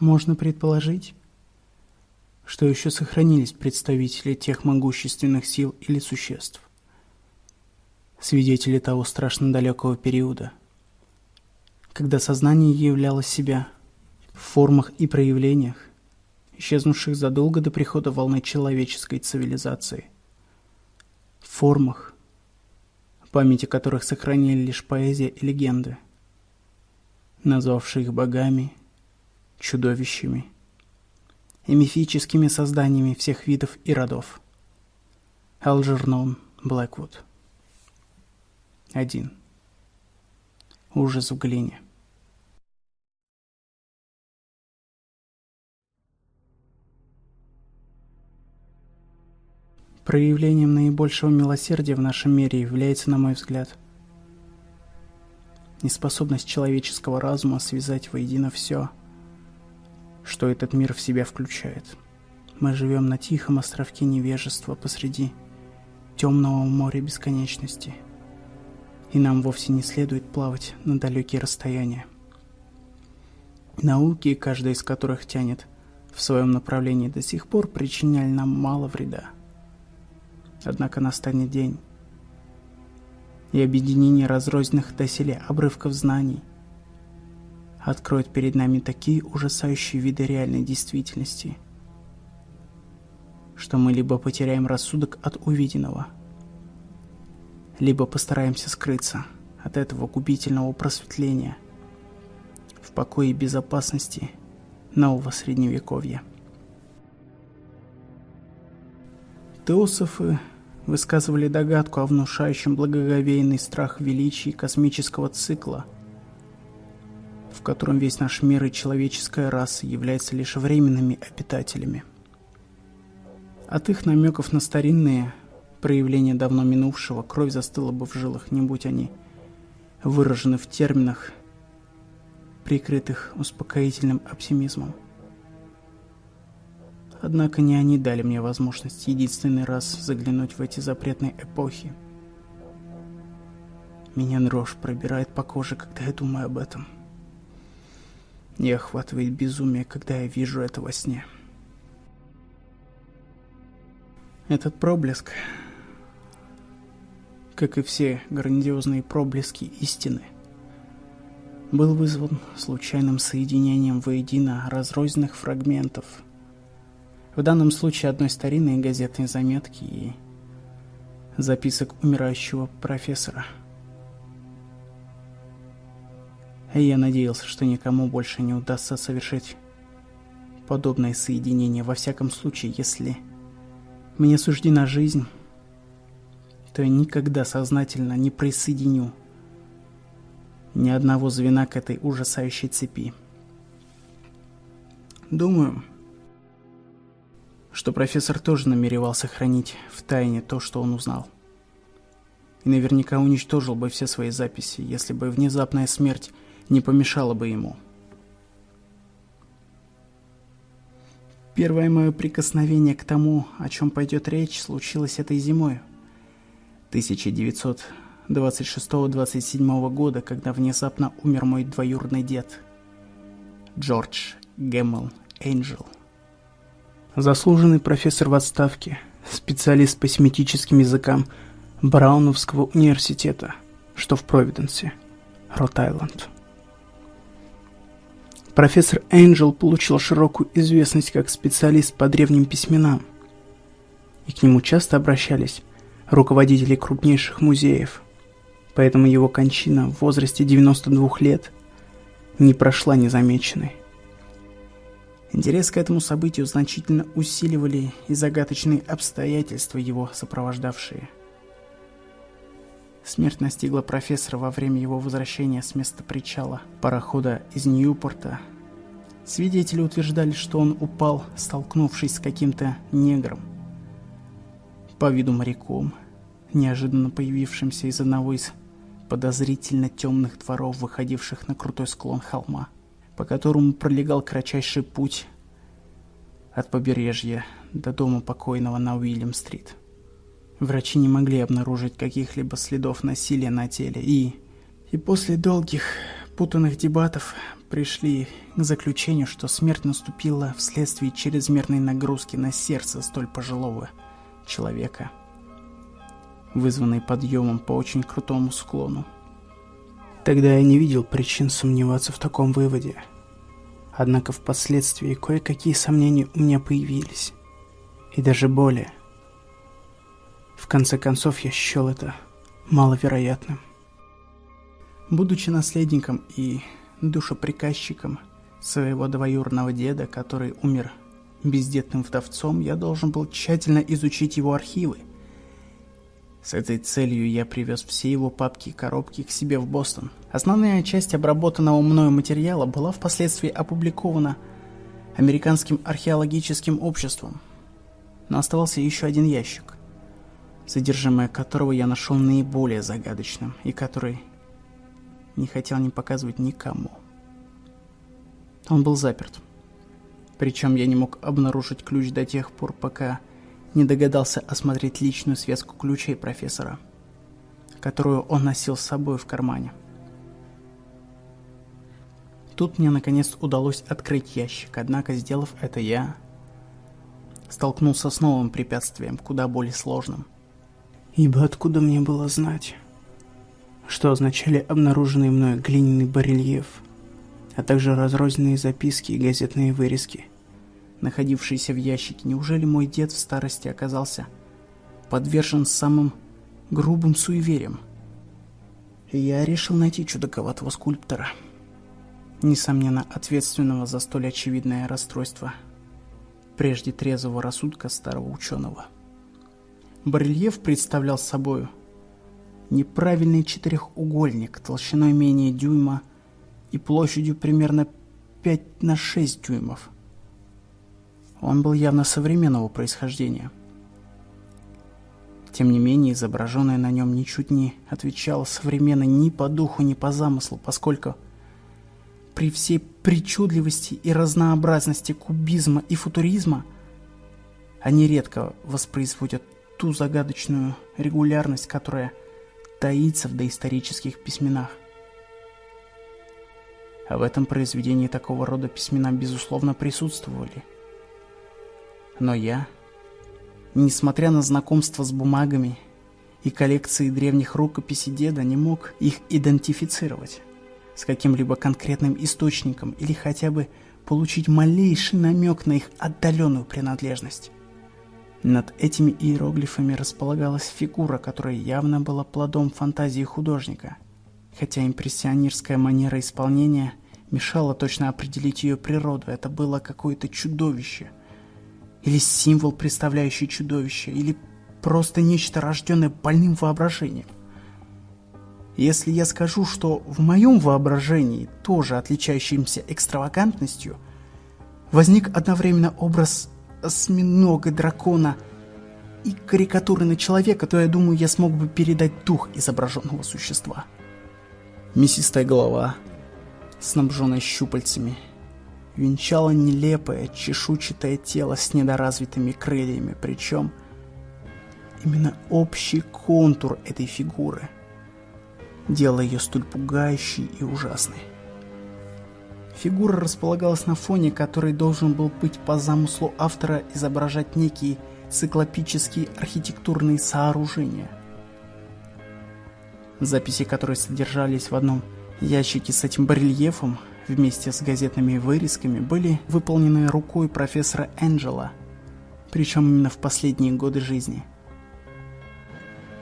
Можно предположить, что еще сохранились представители тех могущественных сил или существ, свидетели того страшно далекого периода, когда сознание являло себя в формах и проявлениях, исчезнувших задолго до прихода волны человеческой цивилизации, в формах, памяти которых сохранили лишь поэзия и легенды, назвавшие их богами, чудовищами и мифическими созданиями всех видов и родов. Алджернон Блэквуд 1. Ужас в глине. Проявлением наибольшего милосердия в нашем мире является, на мой взгляд, неспособность человеческого разума связать воедино все, что этот мир в себя включает. Мы живем на тихом островке невежества посреди темного моря бесконечности, и нам вовсе не следует плавать на далекие расстояния. Науки, каждая из которых тянет в своем направлении до сих пор, причиняли нам мало вреда. Однако настанет день, и объединение разрозненных доселе обрывков знаний откроет перед нами такие ужасающие виды реальной действительности, что мы либо потеряем рассудок от увиденного, либо постараемся скрыться от этого губительного просветления в покое и безопасности нового средневековья. Теософы высказывали догадку о внушающем благоговейный страх величия космического цикла, в котором весь наш мир и человеческая раса являются лишь временными обитателями. От их намеков на старинные проявления давно минувшего кровь застыла бы в жилах, не будь они выражены в терминах, прикрытых успокоительным оптимизмом. Однако не они дали мне возможность единственный раз заглянуть в эти запретные эпохи. Меня дрожь пробирает по коже, когда я думаю об этом. Не охватывает безумие, когда я вижу это во сне. Этот проблеск, как и все грандиозные проблески истины, был вызван случайным соединением воедино разрозненных фрагментов – в данном случае одной старинной газетной заметки и записок умирающего профессора. И я надеялся, что никому больше не удастся совершить подобное соединение. Во всяком случае, если мне суждена жизнь, то я никогда сознательно не присоединю ни одного звена к этой ужасающей цепи. Думаю, что профессор тоже намеревался хранить в тайне то, что он узнал. И наверняка уничтожил бы все свои записи, если бы внезапная смерть не помешала бы ему. Первое мое прикосновение к тому, о чем пойдет речь, случилось этой зимой. 1926-27 года, когда внезапно умер мой двоюродный дед. Джордж Гэммел Энджел. Заслуженный профессор в отставке, специалист по семитическим языкам Брауновского университета, что в Провиденсе, Рот-Айленд. Профессор Энджел получил широкую известность как специалист по древним письменам, и к нему часто обращались руководители крупнейших музеев, поэтому его кончина в возрасте 92 лет не прошла незамеченной. Интерес к этому событию значительно усиливали и загадочные обстоятельства, его сопровождавшие. Смерть настигла профессора во время его возвращения с места причала парохода из Ньюпорта. Свидетели утверждали, что он упал, столкнувшись с каким-то негром. По виду моряком, неожиданно появившимся из одного из подозрительно темных дворов, выходивших на крутой склон холма по которому пролегал кратчайший путь от побережья до дома покойного на Уильям-стрит. Врачи не могли обнаружить каких-либо следов насилия на теле и... И после долгих путанных дебатов пришли к заключению, что смерть наступила вследствие чрезмерной нагрузки на сердце столь пожилого человека, вызванной подъемом по очень крутому склону. Тогда я не видел причин сомневаться в таком выводе. Однако впоследствии кое-какие сомнения у меня появились. И даже более. В конце концов, я счел это маловероятным. Будучи наследником и душеприказчиком своего двоюродного деда, который умер бездетным вдовцом, я должен был тщательно изучить его архивы. С этой целью я привез все его папки и коробки к себе в Бостон. Основная часть обработанного мною материала была впоследствии опубликована Американским археологическим обществом. Но оставался еще один ящик, содержимое которого я нашел наиболее загадочным и который не хотел не показывать никому. Он был заперт. Причем я не мог обнаружить ключ до тех пор, пока не догадался осмотреть личную связку ключей профессора, которую он носил с собой в кармане. Тут мне наконец удалось открыть ящик, однако, сделав это я, столкнулся с новым препятствием, куда более сложным. Ибо откуда мне было знать, что означали обнаруженный мной глиняный барельеф, а также разрозненные записки и газетные вырезки, находившиеся в ящике. Неужели мой дед в старости оказался подвержен самым грубым суевериям? Я решил найти чудаковатого скульптора, несомненно ответственного за столь очевидное расстройство прежде трезвого рассудка старого ученого. Барельеф представлял собою неправильный четырехугольник толщиной менее дюйма и площадью примерно 5 на 6 дюймов. Он был явно современного происхождения. Тем не менее, изображенное на нем ничуть не отвечало современно ни по духу, ни по замыслу, поскольку при всей причудливости и разнообразности кубизма и футуризма они редко воспроизводят ту загадочную регулярность, которая таится в доисторических письменах. А в этом произведении такого рода письмена, безусловно, присутствовали. Но я, несмотря на знакомство с бумагами и коллекцией древних рукописей деда, не мог их идентифицировать с каким-либо конкретным источником или хотя бы получить малейший намек на их отдаленную принадлежность. Над этими иероглифами располагалась фигура, которая явно была плодом фантазии художника, хотя импрессионистская манера исполнения мешала точно определить ее природу. Это было какое-то чудовище, или символ, представляющий чудовище, или просто нечто рожденное больным воображением. Если я скажу, что в моем воображении, тоже отличающимся экстравагантностью, возник одновременно образ осьминога, дракона и карикатуры на человека, то я думаю, я смог бы передать дух изображенного существа. Мясистая голова, снабженная щупальцами, венчала нелепое чешуйчатое тело с недоразвитыми крыльями, причем именно общий контур этой фигуры делал ее столь пугающей и ужасной. Фигура располагалась на фоне, который должен был быть по замыслу автора изображать некие циклопические архитектурные сооружения. Записи, которые содержались в одном ящике с этим барельефом, вместе с газетными вырезками, были выполнены рукой профессора Энджела, причем именно в последние годы жизни.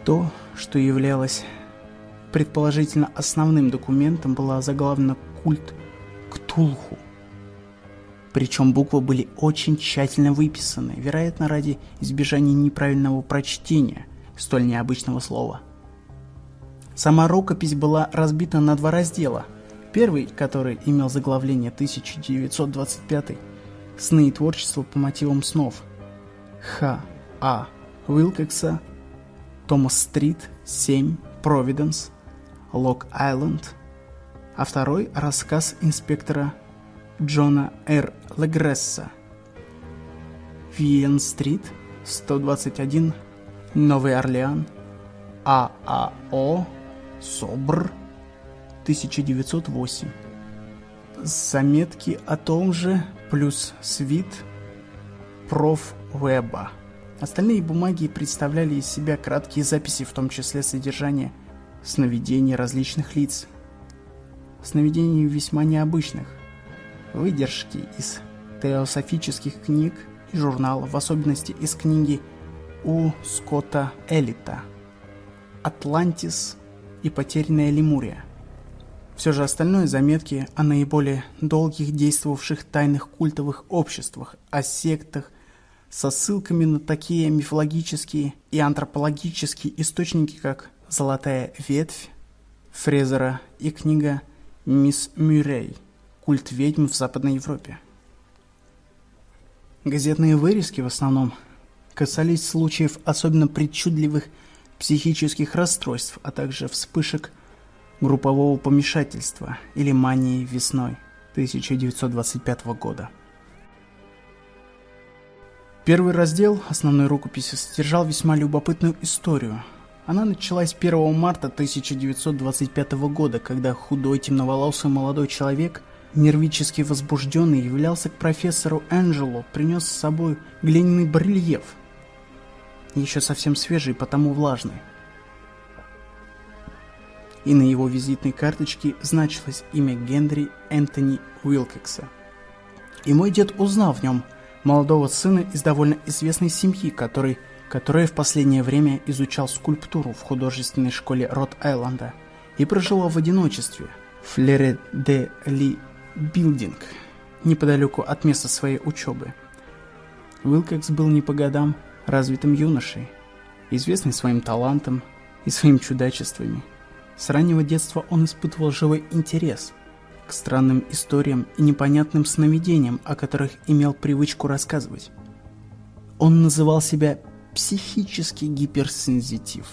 То, что являлось предположительно основным документом, было заглавлено «Культ Ктулху. Причем буквы были очень тщательно выписаны, вероятно, ради избежания неправильного прочтения столь необычного слова. Сама рукопись была разбита на два раздела. Первый, который имел заглавление 1925 «Сны и творчество по мотивам снов» Х. А. Уилкокса, Томас Стрит, 7, Провиденс, Лок-Айленд, а второй – рассказ инспектора Джона Р. Легресса. Виен-стрит, 121, Новый Орлеан, ААО, СОБР, 1908. Заметки о том же плюс свит проф. Уэба. Остальные бумаги представляли из себя краткие записи, в том числе содержание сновидений различных лиц. Сновидений весьма необычных. Выдержки из теософических книг и журналов, в особенности из книги У. Скотта Элита «Атлантис и потерянная Лемурия». Все же остальное заметки о наиболее долгих действовавших тайных культовых обществах, о сектах, со ссылками на такие мифологические и антропологические источники, как «Золотая ветвь» Фрезера и книга «Мисс Мюррей. Культ ведьм в Западной Европе». Газетные вырезки в основном касались случаев особенно причудливых психических расстройств, а также вспышек группового помешательства или мании весной 1925 года. Первый раздел основной рукописи содержал весьма любопытную историю. Она началась 1 марта 1925 года, когда худой темноволосый молодой человек, нервически возбужденный, являлся к профессору Энджелу, принес с собой глиняный барельеф, еще совсем свежий, потому влажный. И на его визитной карточке значилось имя Генри Энтони Уилкекса. И мой дед узнал в нем – молодого сына из довольно известной семьи, который, которая в последнее время изучал скульптуру в художественной школе Рот-Айленда и проживал в одиночестве в Лере де Ли Билдинг, неподалеку от места своей учебы. Уилкекс был не по годам развитым юношей, известный своим талантом и своими чудачествами. С раннего детства он испытывал живой интерес к странным историям и непонятным сновидениям, о которых имел привычку рассказывать. Он называл себя психически гиперсензитив.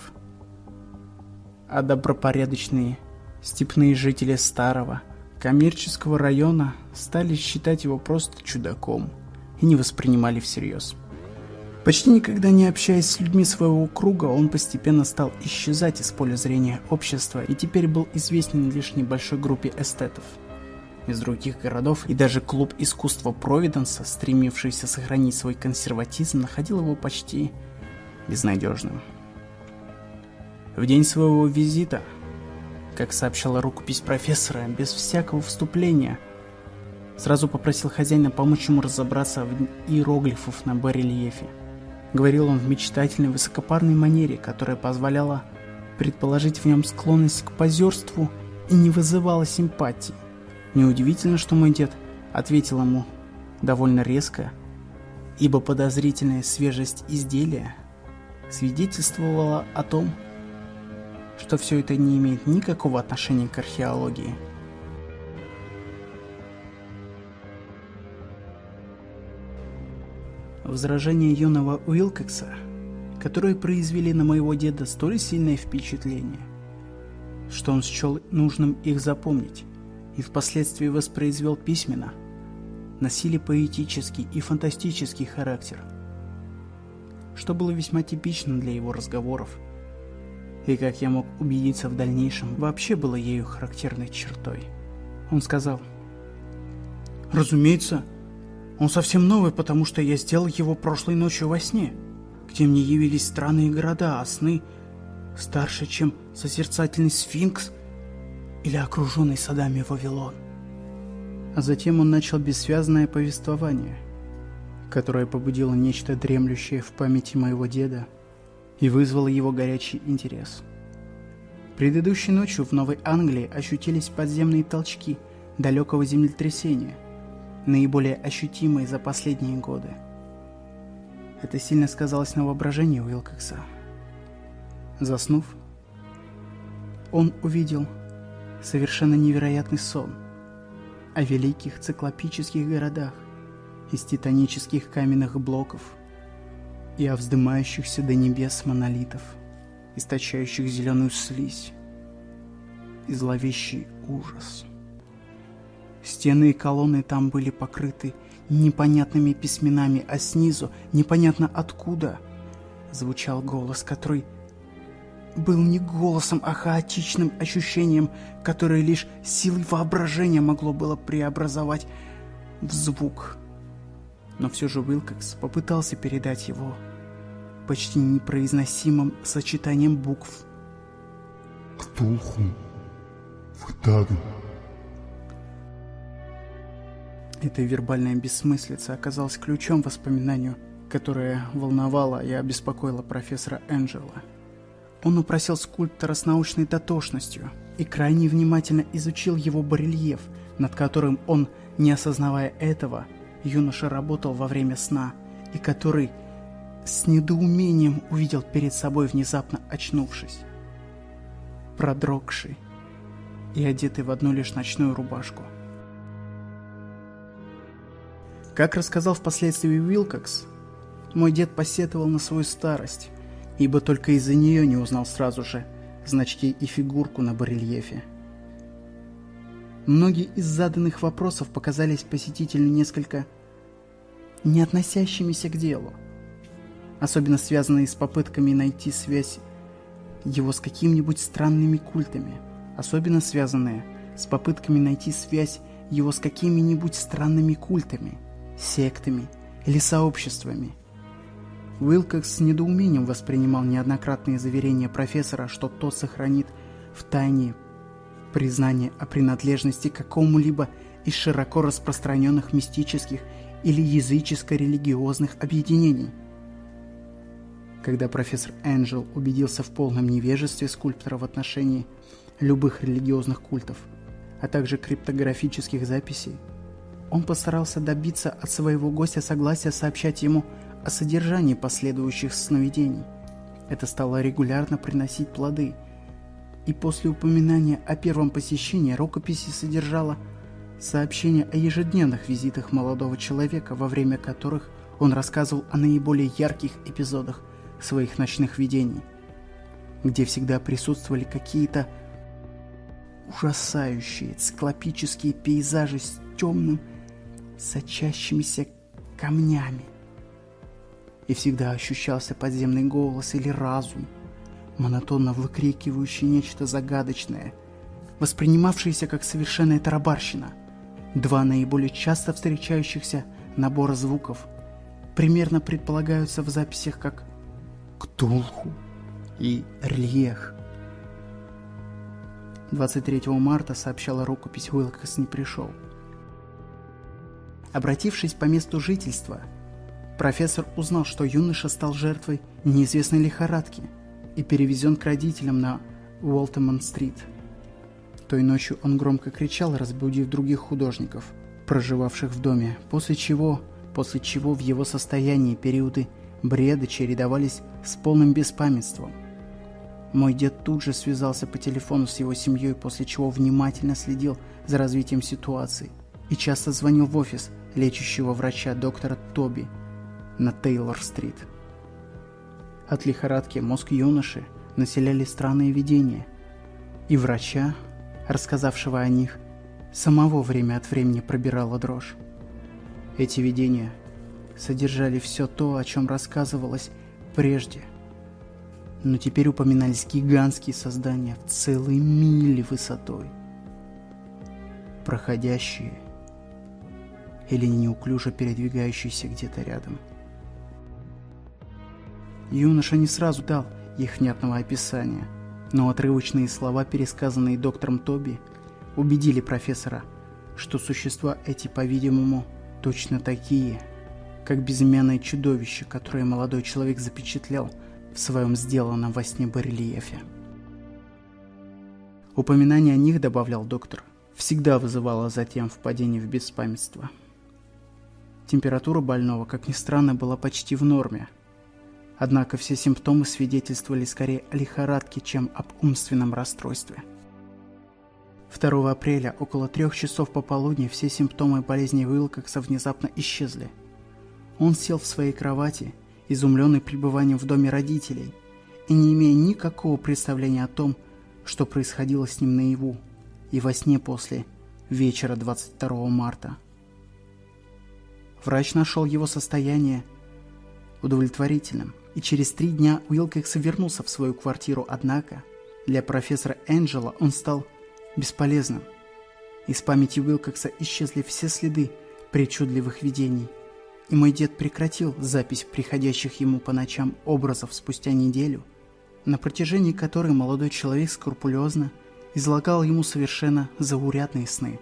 А добропорядочные степные жители старого коммерческого района стали считать его просто чудаком и не воспринимали всерьез. Почти никогда не общаясь с людьми своего круга, он постепенно стал исчезать из поля зрения общества и теперь был известен лишь небольшой группе эстетов – из других городов, и даже клуб искусства Провиденса, стремившийся сохранить свой консерватизм, находил его почти безнадежным. В день своего визита, как сообщала рукопись профессора, без всякого вступления, сразу попросил хозяина помочь ему разобраться в иероглифов на барельефе. Говорил он в мечтательной высокопарной манере, которая позволяла предположить в нем склонность к позерству и не вызывала симпатии. Неудивительно, что мой дед ответил ему довольно резко, ибо подозрительная свежесть изделия свидетельствовала о том, что все это не имеет никакого отношения к археологии. Возражения юного Уилкокса, которые произвели на моего деда столь сильное впечатление, что он счел нужным их запомнить, и впоследствии воспроизвел письменно, носили поэтический и фантастический характер, что было весьма типично для его разговоров, и, как я мог убедиться в дальнейшем, вообще было ею характерной чертой. Он сказал, «Разумеется, он совсем новый, потому что я сделал его прошлой ночью во сне, где мне явились странные города, а сны старше, чем созерцательный сфинкс – или окруженный садами Вавилон. А затем он начал бессвязное повествование, которое побудило нечто дремлющее в памяти моего деда и вызвало его горячий интерес. Предыдущей ночью в Новой Англии ощутились подземные толчки далекого землетрясения, наиболее ощутимые за последние годы. Это сильно сказалось на воображении Уилкокса. Заснув, он увидел совершенно невероятный сон о великих циклопических городах из титанических каменных блоков и о вздымающихся до небес монолитов, источающих зеленую слизь и зловещий ужас. Стены и колонны там были покрыты непонятными письменами, а снизу, непонятно откуда, звучал голос, который был не голосом, а хаотичным ощущением, которое лишь силой воображения могло было преобразовать в звук. Но все же Уилкокс попытался передать его почти непроизносимым сочетанием букв. Ктулху. Втагн. Эта вербальная бессмыслица оказалась ключом к воспоминанию, которое волновало и обеспокоило профессора Энджела. Он упросил скульптора с научной дотошностью и крайне внимательно изучил его барельеф, над которым он, не осознавая этого, юноша работал во время сна, и который с недоумением увидел перед собой, внезапно очнувшись. Продрогший и одетый в одну лишь ночную рубашку. Как рассказал впоследствии Уилкокс, мой дед посетовал на свою старость, ибо только из-за нее не узнал сразу же значки и фигурку на барельефе. Многие из заданных вопросов показались посетителю несколько не относящимися к делу, особенно связанные с попытками найти связь его с какими-нибудь странными культами, особенно связанные с попытками найти связь его с какими-нибудь странными культами – сектами или сообществами. Уилкокс с недоумением воспринимал неоднократные заверения профессора, что тот сохранит в тайне признание о принадлежности к какому-либо из широко распространенных мистических или языческо-религиозных объединений. Когда профессор Энджел убедился в полном невежестве скульптора в отношении любых религиозных культов, а также криптографических записей, он постарался добиться от своего гостя согласия сообщать ему о содержании последующих сновидений. Это стало регулярно приносить плоды. И после упоминания о первом посещении рукописи содержала сообщение о ежедневных визитах молодого человека, во время которых он рассказывал о наиболее ярких эпизодах своих ночных видений, где всегда присутствовали какие-то ужасающие циклопические пейзажи с темным сочащимися камнями. И всегда ощущался подземный голос или разум, монотонно выкрикивающий нечто загадочное, воспринимавшееся как совершенная тарабарщина. Два наиболее часто встречающихся набора звуков примерно предполагаются в записях как «ктулху» и «рельех». 23 марта сообщала рукопись Уилкос не пришел – Обратившись по месту жительства, профессор узнал, что юноша стал жертвой неизвестной лихорадки и перевезен к родителям на Уолтеман-стрит. Той ночью он громко кричал, разбудив других художников, проживавших в доме, после чего, после чего в его состоянии периоды бреда чередовались с полным беспамятством. Мой дед тут же связался по телефону с его семьей, после чего внимательно следил за развитием ситуации и часто звонил в офис, лечащего врача доктора Тоби на Тейлор-стрит. От лихорадки мозг юноши населяли странные видения, и врача, рассказавшего о них, самого время от времени пробирала дрожь. Эти видения содержали все то, о чем рассказывалось прежде, но теперь упоминались гигантские создания в целые мили высотой, проходящие или неуклюже передвигающийся где-то рядом. Юноша не сразу дал их внятного описания, но отрывочные слова, пересказанные доктором Тоби, убедили профессора, что существа эти, по-видимому, точно такие, как безымянное чудовище, которое молодой человек запечатлел в своем сделанном во сне барельефе. Упоминание о них, добавлял доктор, всегда вызывало затем впадение в беспамятство. Температура больного, как ни странно, была почти в норме. Однако все симптомы свидетельствовали скорее о лихорадке, чем об умственном расстройстве. 2 апреля около трех часов пополудни все симптомы болезни Уилкокса внезапно исчезли. Он сел в своей кровати, изумленный пребыванием в доме родителей, и не имея никакого представления о том, что происходило с ним наяву и во сне после вечера 22 марта. Врач нашел его состояние удовлетворительным и через три дня Уилкекс вернулся в свою квартиру, однако для профессора Энджела он стал бесполезным. Из памяти Уилкокса исчезли все следы причудливых видений, и мой дед прекратил запись приходящих ему по ночам образов спустя неделю, на протяжении которой молодой человек скрупулезно излагал ему совершенно заурядные сны.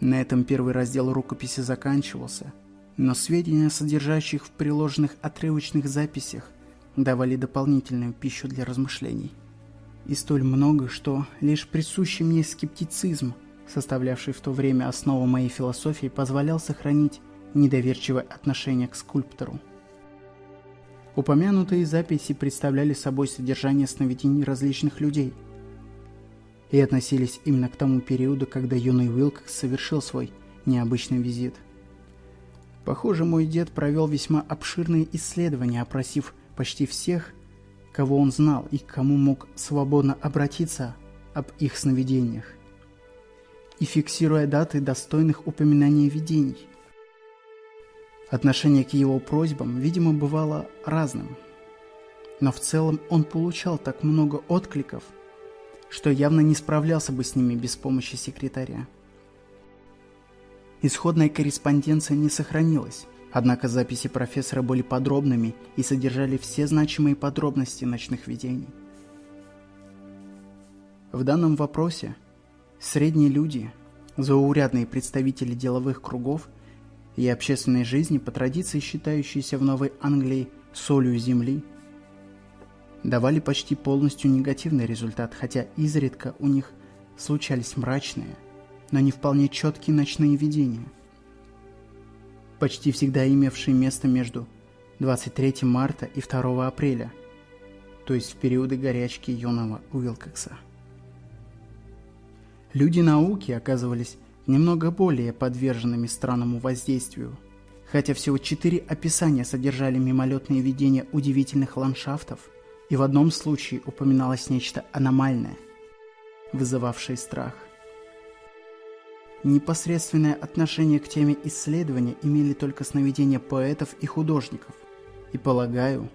На этом первый раздел рукописи заканчивался, но сведения, содержащих в приложенных отрывочных записях, давали дополнительную пищу для размышлений. И столь много, что лишь присущий мне скептицизм, составлявший в то время основу моей философии, позволял сохранить недоверчивое отношение к скульптору. Упомянутые записи представляли собой содержание сновидений различных людей и относились именно к тому периоду, когда юный Уилкокс совершил свой необычный визит. Похоже, мой дед провел весьма обширные исследования, опросив почти всех, кого он знал и к кому мог свободно обратиться об их сновидениях, и фиксируя даты достойных упоминания видений. Отношение к его просьбам, видимо, бывало разным. Но в целом он получал так много откликов, что явно не справлялся бы с ними без помощи секретаря. Исходная корреспонденция не сохранилась, однако записи профессора были подробными и содержали все значимые подробности ночных видений. В данном вопросе средние люди, заурядные представители деловых кругов – и общественной жизни по традиции считающиеся в Новой Англии солью земли, давали почти полностью негативный результат, хотя изредка у них случались мрачные, но не вполне четкие ночные видения, почти всегда имевшие место между 23 марта и 2 апреля, то есть в периоды горячки юного Уилкокса. Люди науки оказывались немного более подверженными странному воздействию. Хотя всего четыре описания содержали мимолетные видения удивительных ландшафтов, и в одном случае упоминалось нечто аномальное, вызывавшее страх. Непосредственное отношение к теме исследования имели только сновидения поэтов и художников, и полагаю,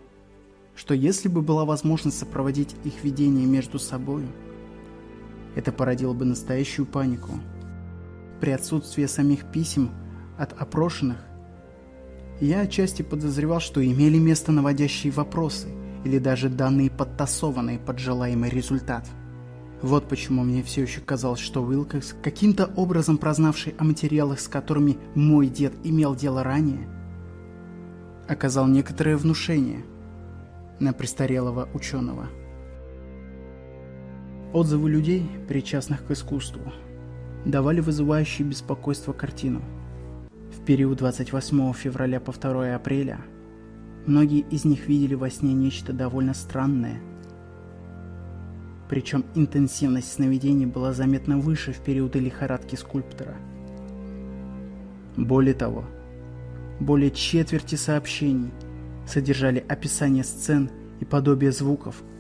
что если бы была возможность сопроводить их видения между собой, это породило бы настоящую панику – при отсутствии самих писем от опрошенных, я отчасти подозревал, что имели место наводящие вопросы или даже данные подтасованные под желаемый результат. Вот почему мне все еще казалось, что Уилкокс, каким-то образом прознавший о материалах, с которыми мой дед имел дело ранее, оказал некоторое внушение на престарелого ученого. Отзывы людей, причастных к искусству, давали вызывающие беспокойство картину. В период 28 февраля по 2 апреля многие из них видели во сне нечто довольно странное. Причем интенсивность сновидений была заметно выше в периоды лихорадки скульптора. Более того, более четверти сообщений содержали описание сцен и подобие звуков –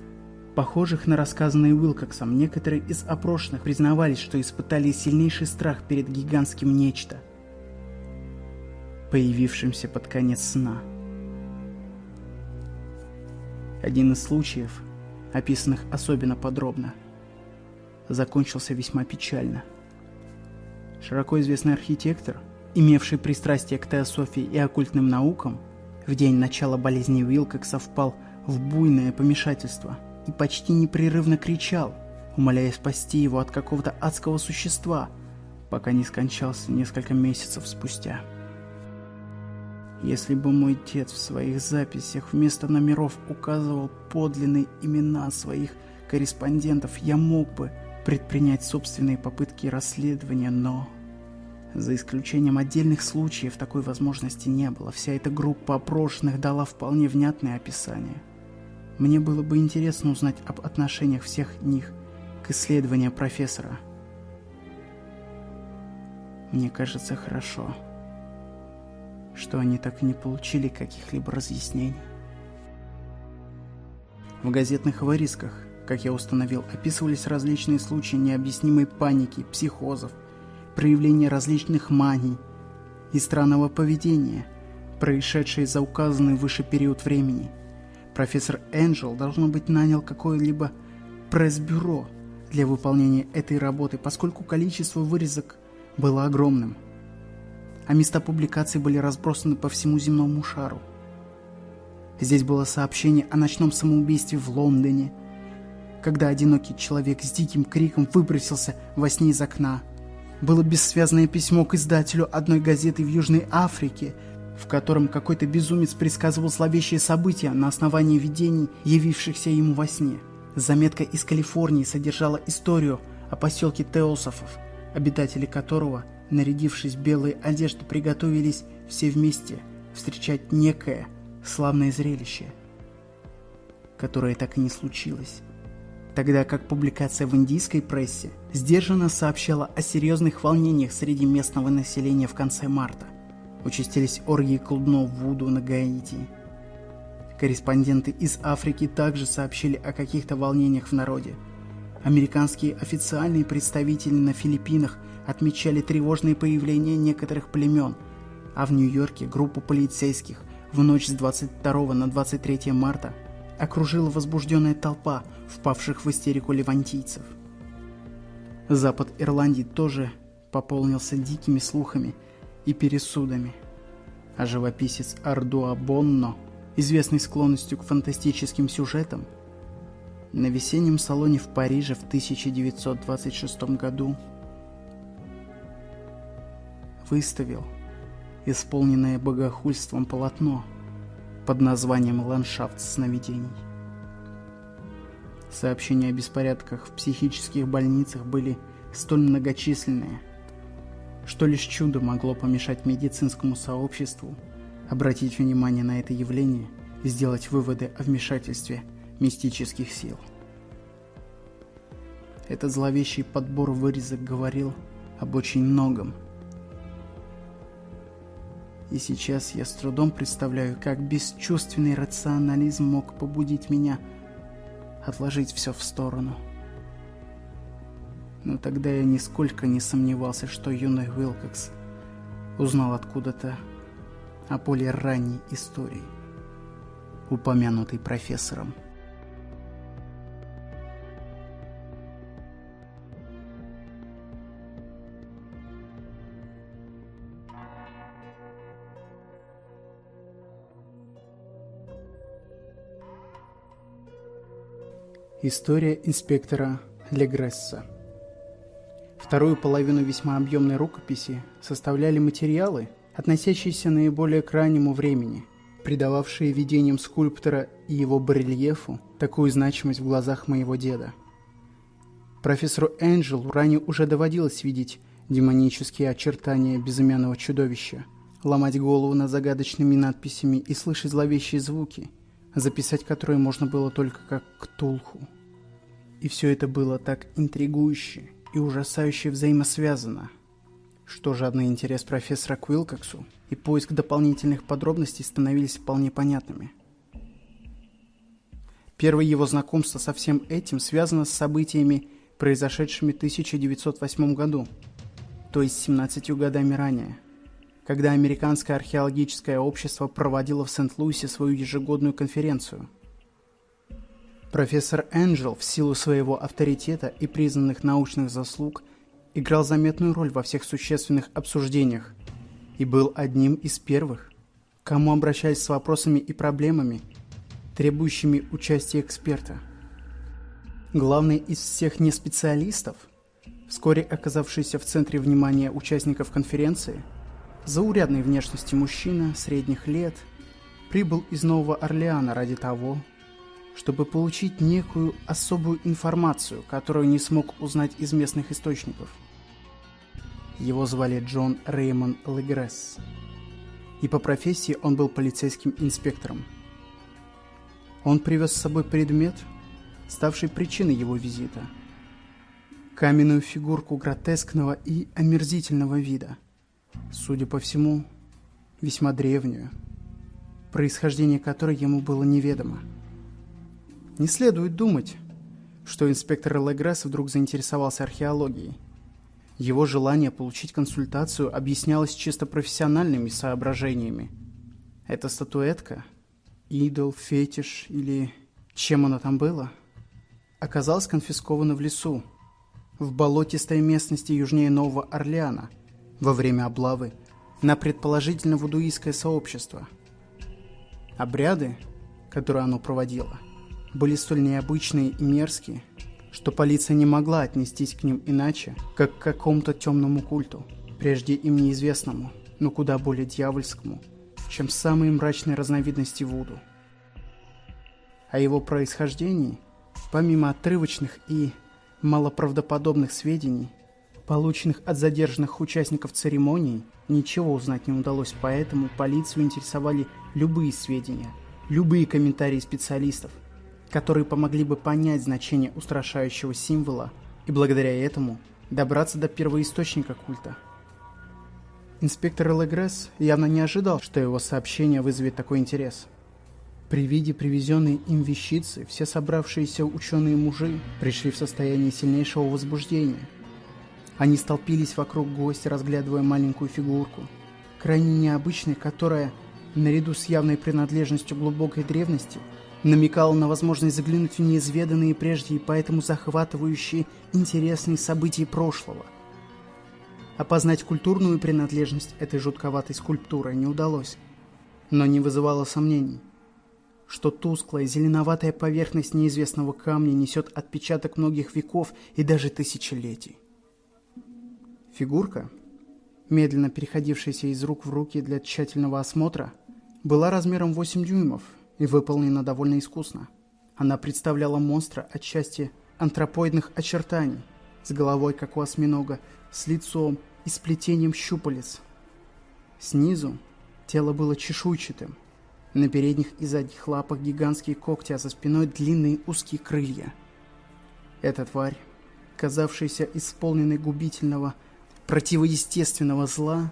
похожих на рассказанные Уилкоксом, некоторые из опрошенных признавались, что испытали сильнейший страх перед гигантским нечто, появившимся под конец сна. Один из случаев, описанных особенно подробно, закончился весьма печально. Широко известный архитектор, имевший пристрастие к теософии и оккультным наукам, в день начала болезни Уилкокса впал в буйное помешательство – и почти непрерывно кричал, умоляя спасти его от какого-то адского существа, пока не скончался несколько месяцев спустя. Если бы мой дед в своих записях вместо номеров указывал подлинные имена своих корреспондентов, я мог бы предпринять собственные попытки расследования, но... За исключением отдельных случаев такой возможности не было. Вся эта группа опрошенных дала вполне внятное описание. Мне было бы интересно узнать об отношениях всех них к исследованию профессора. Мне кажется хорошо, что они так и не получили каких-либо разъяснений. В газетных вырезках, как я установил, описывались различные случаи необъяснимой паники, психозов, проявления различных маний и странного поведения, происшедшие за указанный выше период времени. Профессор Энджел, должно быть, нанял какое-либо пресс-бюро для выполнения этой работы, поскольку количество вырезок было огромным, а места публикаций были разбросаны по всему земному шару. Здесь было сообщение о ночном самоубийстве в Лондоне, когда одинокий человек с диким криком выбросился во сне из окна. Было бессвязное письмо к издателю одной газеты в Южной Африке, в котором какой-то безумец предсказывал зловещие события на основании видений, явившихся ему во сне. Заметка из Калифорнии содержала историю о поселке Теософов, обитатели которого, нарядившись в белые одежды, приготовились все вместе встречать некое славное зрелище, которое так и не случилось. Тогда как публикация в индийской прессе сдержанно сообщала о серьезных волнениях среди местного населения в конце марта. Участились оргии клубного Вуду на Гаити. Корреспонденты из Африки также сообщили о каких-то волнениях в народе. Американские официальные представители на Филиппинах отмечали тревожные появления некоторых племен, а в Нью-Йорке группу полицейских в ночь с 22 на 23 марта окружила возбужденная толпа впавших в истерику левантийцев. Запад Ирландии тоже пополнился дикими слухами – и пересудами. А живописец Ардуа Бонно, известный склонностью к фантастическим сюжетам, на весеннем салоне в Париже в 1926 году выставил исполненное богохульством полотно под названием «Ландшафт сновидений». Сообщения о беспорядках в психических больницах были столь многочисленные, что лишь чудо могло помешать медицинскому сообществу обратить внимание на это явление и сделать выводы о вмешательстве мистических сил. Этот зловещий подбор вырезок говорил об очень многом. И сейчас я с трудом представляю, как бесчувственный рационализм мог побудить меня отложить все в сторону – но тогда я нисколько не сомневался, что юный Уилкокс узнал откуда-то о более ранней истории, упомянутой профессором. История инспектора Легресса Вторую половину весьма объемной рукописи составляли материалы, относящиеся наиболее к раннему времени, придававшие видениям скульптора и его барельефу такую значимость в глазах моего деда. Профессору Энджелу ранее уже доводилось видеть демонические очертания безымянного чудовища, ломать голову над загадочными надписями и слышать зловещие звуки, записать которые можно было только как ктулху. И все это было так интригующе и ужасающе взаимосвязано. Что жадный интерес профессора к Уилкоксу и поиск дополнительных подробностей становились вполне понятными. Первое его знакомство со всем этим связано с событиями, произошедшими в 1908 году, то есть 17 годами ранее, когда Американское археологическое общество проводило в Сент-Луисе свою ежегодную конференцию – Профессор Энджел в силу своего авторитета и признанных научных заслуг играл заметную роль во всех существенных обсуждениях и был одним из первых, кому обращались с вопросами и проблемами, требующими участия эксперта. Главный из всех неспециалистов, вскоре оказавшийся в центре внимания участников конференции, заурядной внешности мужчина средних лет, прибыл из Нового Орлеана ради того, чтобы получить некую особую информацию, которую не смог узнать из местных источников. Его звали Джон Реймон Легресс, и по профессии он был полицейским инспектором. Он привез с собой предмет, ставший причиной его визита. Каменную фигурку гротескного и омерзительного вида. Судя по всему, весьма древнюю, происхождение которой ему было неведомо. Не следует думать, что инспектор Легресс вдруг заинтересовался археологией. Его желание получить консультацию объяснялось чисто профессиональными соображениями. Эта статуэтка, идол, фетиш или чем она там была, оказалась конфискована в лесу, в болотистой местности южнее Нового Орлеана, во время облавы на предположительно вудуистское сообщество. Обряды, которые оно проводило, были столь необычные и мерзкие, что полиция не могла отнестись к ним иначе, как к какому-то темному культу, прежде им неизвестному, но куда более дьявольскому, чем самые мрачные разновидности Вуду. О его происхождении, помимо отрывочных и малоправдоподобных сведений, полученных от задержанных участников церемонии, ничего узнать не удалось, поэтому полицию интересовали любые сведения, любые комментарии специалистов – которые помогли бы понять значение устрашающего символа и благодаря этому добраться до первоисточника культа. Инспектор Легресс явно не ожидал, что его сообщение вызовет такой интерес. При виде привезенной им вещицы все собравшиеся ученые-мужи пришли в состояние сильнейшего возбуждения. Они столпились вокруг гостя, разглядывая маленькую фигурку, крайне необычной, которая, наряду с явной принадлежностью глубокой древности, намекал на возможность заглянуть в неизведанные прежде и поэтому захватывающие интересные события прошлого. Опознать культурную принадлежность этой жутковатой скульптуры не удалось, но не вызывало сомнений, что тусклая зеленоватая поверхность неизвестного камня несет отпечаток многих веков и даже тысячелетий. Фигурка, медленно переходившаяся из рук в руки для тщательного осмотра, была размером 8 дюймов – и выполнена довольно искусно. Она представляла монстра отчасти антропоидных очертаний, с головой, как у осьминога, с лицом и сплетением щупалец. Снизу тело было чешуйчатым. На передних и задних лапах гигантские когти, а за спиной длинные узкие крылья. Эта тварь, казавшаяся исполненной губительного, противоестественного зла,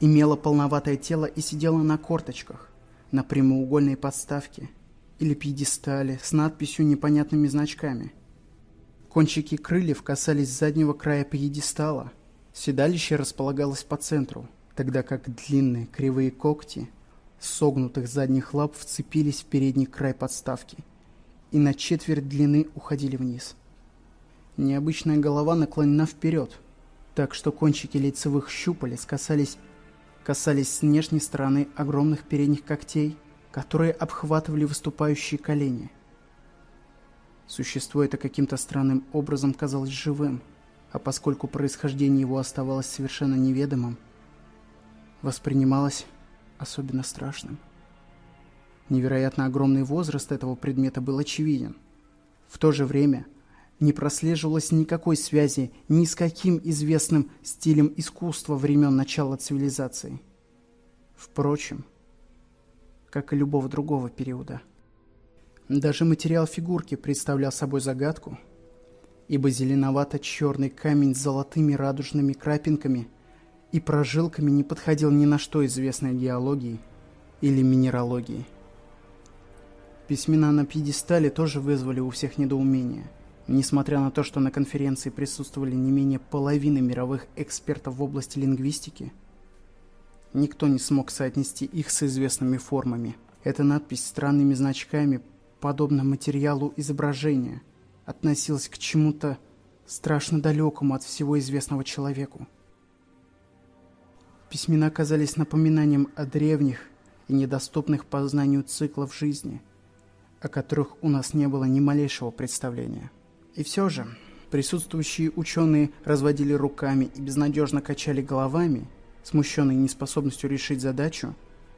имела полноватое тело и сидела на корточках, на прямоугольной подставке или пьедестале с надписью непонятными значками. Кончики крыльев касались заднего края пьедестала. Седалище располагалось по центру, тогда как длинные кривые когти согнутых задних лап вцепились в передний край подставки и на четверть длины уходили вниз. Необычная голова наклонена вперед, так что кончики лицевых щупалец касались касались с внешней стороны огромных передних когтей, которые обхватывали выступающие колени. Существо это каким-то странным образом казалось живым, а поскольку происхождение его оставалось совершенно неведомым, воспринималось особенно страшным. Невероятно огромный возраст этого предмета был очевиден. В то же время не прослеживалось никакой связи ни с каким известным стилем искусства времен начала цивилизации. Впрочем, как и любого другого периода. Даже материал фигурки представлял собой загадку, ибо зеленовато-черный камень с золотыми радужными крапинками и прожилками не подходил ни на что известной геологии или минералогии. Письмена на пьедестале тоже вызвали у всех недоумение – Несмотря на то, что на конференции присутствовали не менее половины мировых экспертов в области лингвистики, никто не смог соотнести их с известными формами. Эта надпись с странными значками, подобно материалу изображения, относилась к чему-то страшно далекому от всего известного человеку. Письмена казались напоминанием о древних и недоступных познанию циклов жизни, о которых у нас не было ни малейшего представления. И все же, присутствующие ученые разводили руками и безнадежно качали головами, смущенные неспособностью решить задачу,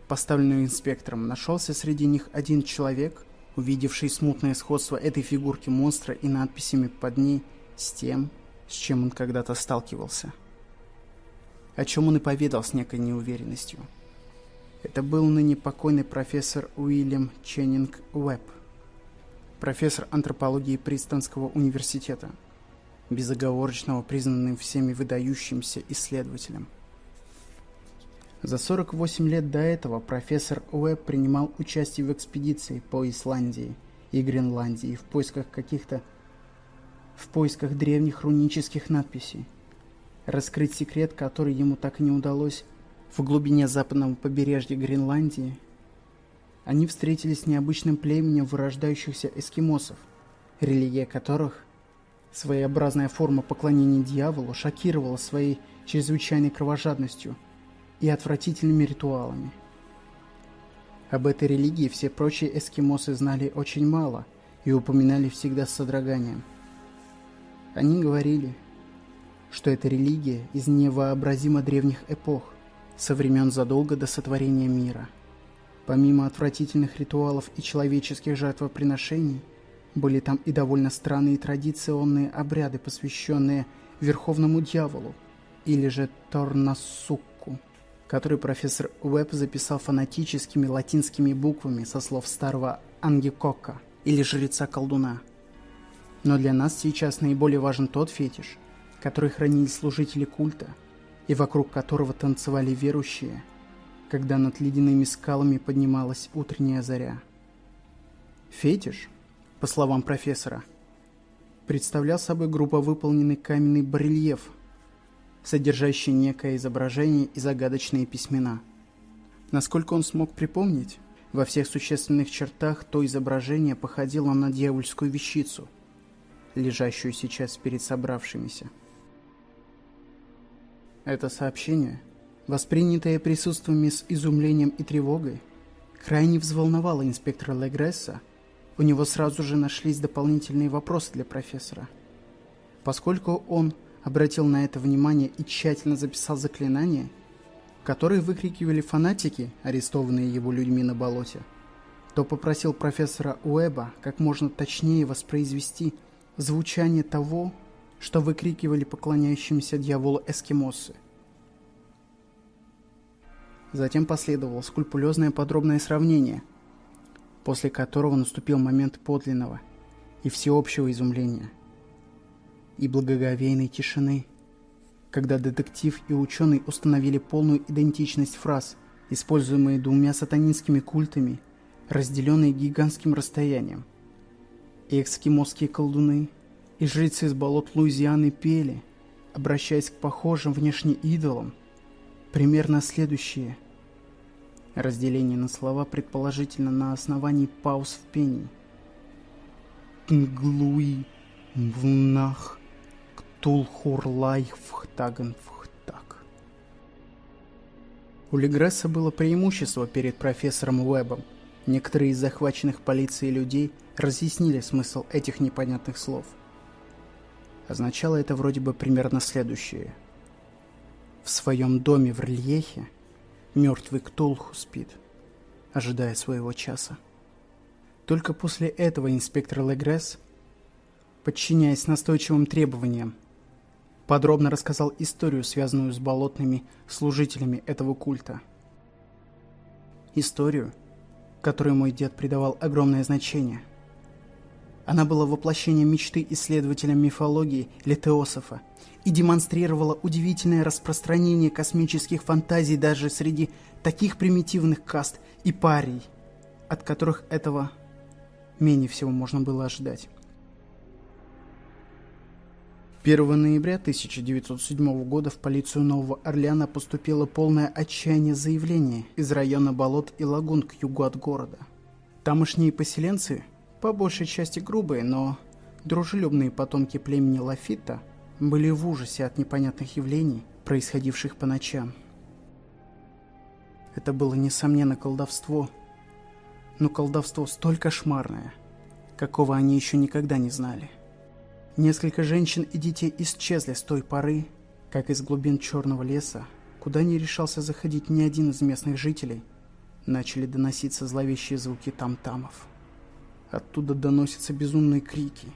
поставленную инспектором, нашелся среди них один человек, увидевший смутное сходство этой фигурки монстра и надписями под ней с тем, с чем он когда-то сталкивался. О чем он и поведал с некой неуверенностью. Это был ныне покойный профессор Уильям Ченнинг Уэбб, профессор антропологии Принстонского университета, безоговорочного признанным всеми выдающимся исследователем. За 48 лет до этого профессор Уэбб принимал участие в экспедиции по Исландии и Гренландии в поисках каких-то в поисках древних рунических надписей. Раскрыть секрет, который ему так и не удалось, в глубине западного побережья Гренландии они встретились с необычным племенем вырождающихся эскимосов, религия которых, своеобразная форма поклонения дьяволу, шокировала своей чрезвычайной кровожадностью и отвратительными ритуалами. Об этой религии все прочие эскимосы знали очень мало и упоминали всегда с содроганием. Они говорили, что это религия из невообразимо древних эпох, со времен задолго до сотворения мира. Помимо отвратительных ритуалов и человеческих жертвоприношений, были там и довольно странные традиционные обряды, посвященные Верховному Дьяволу, или же Торнасукку, который профессор Уэбб записал фанатическими латинскими буквами со слов старого Ангикока, или жреца-колдуна. Но для нас сейчас наиболее важен тот фетиш, который хранили служители культа, и вокруг которого танцевали верующие, когда над ледяными скалами поднималась утренняя заря. Фетиш, по словам профессора, представлял собой грубо выполненный каменный барельеф, содержащий некое изображение и загадочные письмена. Насколько он смог припомнить, во всех существенных чертах то изображение походило на дьявольскую вещицу, лежащую сейчас перед собравшимися. Это сообщение, воспринятое присутствиями с изумлением и тревогой, крайне взволновало инспектора Легресса. У него сразу же нашлись дополнительные вопросы для профессора. Поскольку он обратил на это внимание и тщательно записал заклинания, которые выкрикивали фанатики, арестованные его людьми на болоте, то попросил профессора Уэба как можно точнее воспроизвести звучание того, что выкрикивали поклоняющимся дьяволу эскимосы. Затем последовало скрупулезное подробное сравнение, после которого наступил момент подлинного и всеобщего изумления и благоговейной тишины, когда детектив и ученый установили полную идентичность фраз, используемые двумя сатанинскими культами, разделенные гигантским расстоянием. И эскимосские колдуны – и жрецы с болот Луизианы пели, обращаясь к похожим внешне идолам, примерно следующие. Разделение на слова предположительно на основании пауз в пении. Тнглуи внах ктулхурлай вхтаганфхтак. У Легресса было преимущество перед профессором Уэббом. Некоторые из захваченных полицией людей разъяснили смысл этих непонятных слов. Означало это вроде бы примерно следующее. В своем доме в Рельехе мертвый Ктулху спит, ожидая своего часа. Только после этого инспектор Легресс, подчиняясь настойчивым требованиям, подробно рассказал историю, связанную с болотными служителями этого культа. Историю, которой мой дед придавал огромное значение – она была воплощением мечты исследователя мифологии Летеософа и демонстрировала удивительное распространение космических фантазий даже среди таких примитивных каст и парий, от которых этого менее всего можно было ожидать. 1 ноября 1907 года в полицию Нового Орлеана поступило полное отчаяние заявление из района болот и лагун к югу от города. Тамошние поселенцы – по большей части грубые, но дружелюбные потомки племени Лафита были в ужасе от непонятных явлений, происходивших по ночам. Это было, несомненно, колдовство, но колдовство столь кошмарное, какого они еще никогда не знали. Несколько женщин и детей исчезли с той поры, как из глубин черного леса, куда не решался заходить ни один из местных жителей, начали доноситься зловещие звуки там-тамов. Оттуда доносятся безумные крики,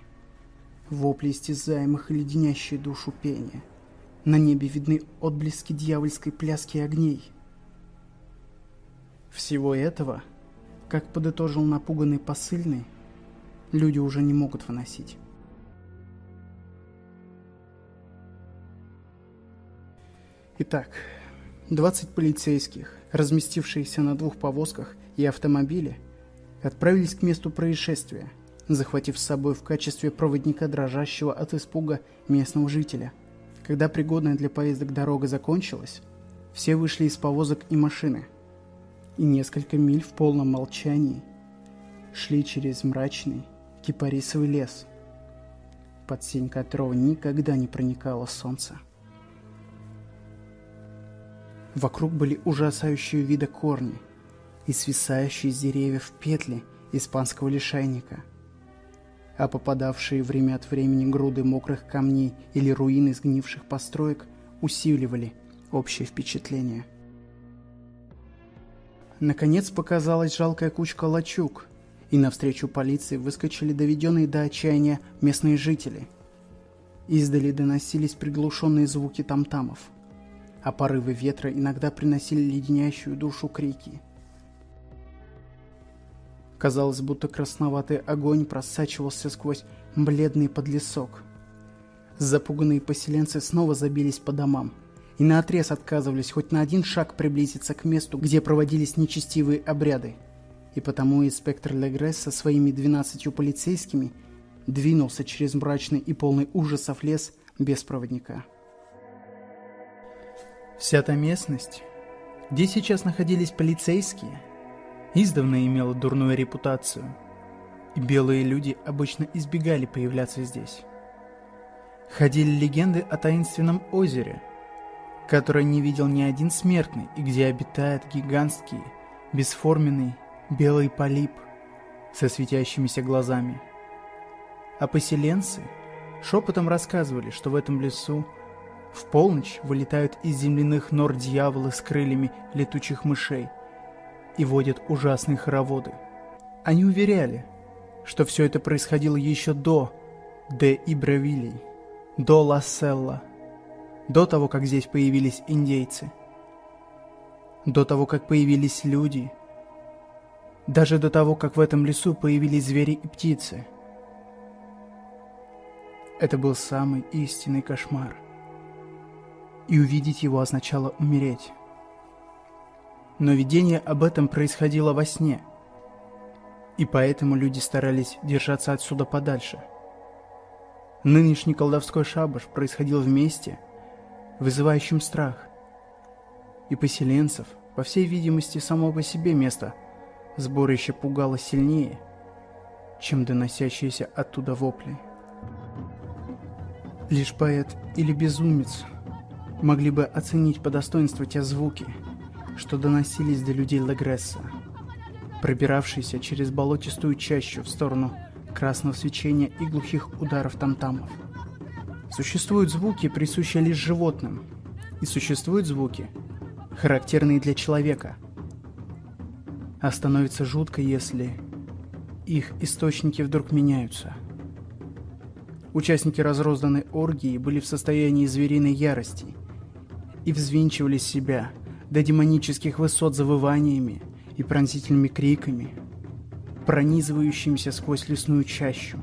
вопли истязаемых и леденящие душу пения. На небе видны отблески дьявольской пляски огней. Всего этого, как подытожил напуганный посыльный, люди уже не могут выносить. Итак, 20 полицейских, разместившиеся на двух повозках и автомобиле, отправились к месту происшествия, захватив с собой в качестве проводника дрожащего от испуга местного жителя. Когда пригодная для поездок дорога закончилась, все вышли из повозок и машины. и несколько миль в полном молчании шли через мрачный кипарисовый лес, под сень которого никогда не проникало солнце. Вокруг были ужасающие вида корни и свисающие с деревьев петли испанского лишайника, а попадавшие время от времени груды мокрых камней или руины сгнивших построек усиливали общее впечатление. Наконец показалась жалкая кучка лачуг, и навстречу полиции выскочили доведенные до отчаяния местные жители. Издали доносились приглушенные звуки тамтамов, а порывы ветра иногда приносили леденящую душу крики. Казалось, будто красноватый огонь просачивался сквозь бледный подлесок. Запуганные поселенцы снова забились по домам – и наотрез отказывались хоть на один шаг приблизиться к месту, где проводились нечестивые обряды. И потому инспектор Легресс со своими двенадцатью полицейскими двинулся через мрачный и полный ужасов лес без проводника. Вся та местность, где сейчас находились полицейские, издавна имела дурную репутацию, и белые люди обычно избегали появляться здесь. Ходили легенды о таинственном озере – которое не видел ни один смертный и где обитает гигантский, бесформенный белый полип со светящимися глазами. А поселенцы шепотом рассказывали, что в этом лесу в полночь вылетают из земляных нор дьяволы с крыльями летучих мышей и водят ужасные хороводы. Они уверяли, что все это происходило еще до Де Ибравилей, до Ласселла, до того, как здесь появились индейцы, до того, как появились люди, даже до того, как в этом лесу появились звери и птицы. Это был самый истинный кошмар. И увидеть его означало умереть. Но видение об этом происходило во сне, и поэтому люди старались держаться отсюда подальше. Нынешний колдовской шабаш происходил вместе – вызывающим страх. И поселенцев, по всей видимости, само по себе место сборище пугало сильнее, чем доносящиеся оттуда вопли. Лишь поэт или безумец могли бы оценить по достоинству те звуки, что доносились до людей Лагресса, пробиравшиеся через болотистую чащу в сторону красного свечения и глухих ударов тамтамов. Существуют звуки, присущие лишь животным, и существуют звуки, характерные для человека. А становится жутко, если их источники вдруг меняются. Участники разрозданной оргии были в состоянии звериной ярости и взвинчивали себя до демонических высот завываниями и пронзительными криками, пронизывающимися сквозь лесную чащу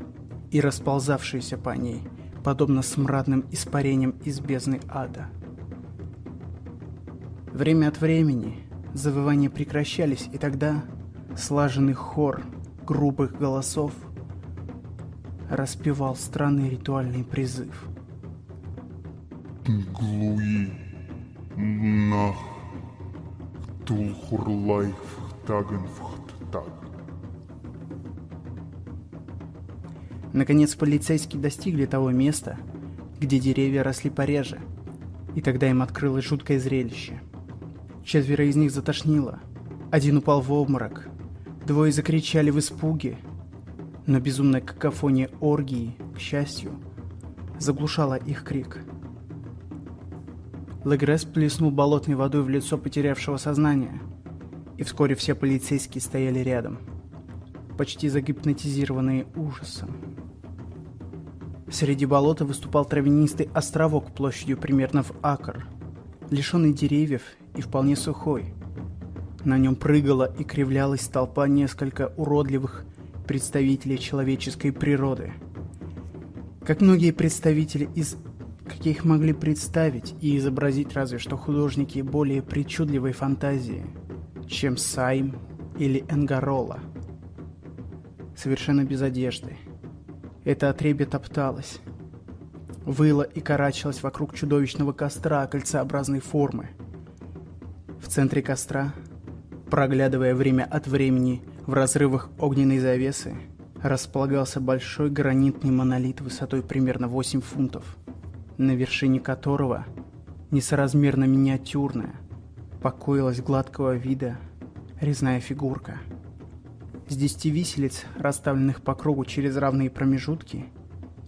и расползавшиеся по ней – подобно смрадным испарениям из бездны ада. Время от времени завывания прекращались, и тогда слаженный хор грубых голосов распевал странный ритуальный призыв. Глуи нах тулхурлайф тагенфхт Наконец полицейские достигли того места, где деревья росли пореже, и тогда им открылось жуткое зрелище. Четверо из них затошнило, один упал в обморок, двое закричали в испуге, но безумная какофония оргии, к счастью, заглушала их крик. Легресс плеснул болотной водой в лицо потерявшего сознание, и вскоре все полицейские стояли рядом, почти загипнотизированные ужасом. Среди болота выступал травянистый островок площадью примерно в акр, лишенный деревьев и вполне сухой. На нем прыгала и кривлялась толпа несколько уродливых представителей человеческой природы. Как многие представители из каких могли представить и изобразить разве что художники более причудливой фантазии, чем Сайм или Энгарола. Совершенно без одежды – это отребье топталось. Выла и карачилась вокруг чудовищного костра кольцеобразной формы. В центре костра Проглядывая время от времени в разрывах огненной завесы, располагался большой гранитный монолит высотой примерно 8 фунтов, на вершине которого, несоразмерно миниатюрная, покоилась гладкого вида резная фигурка. С десяти виселиц, расставленных по кругу через равные промежутки,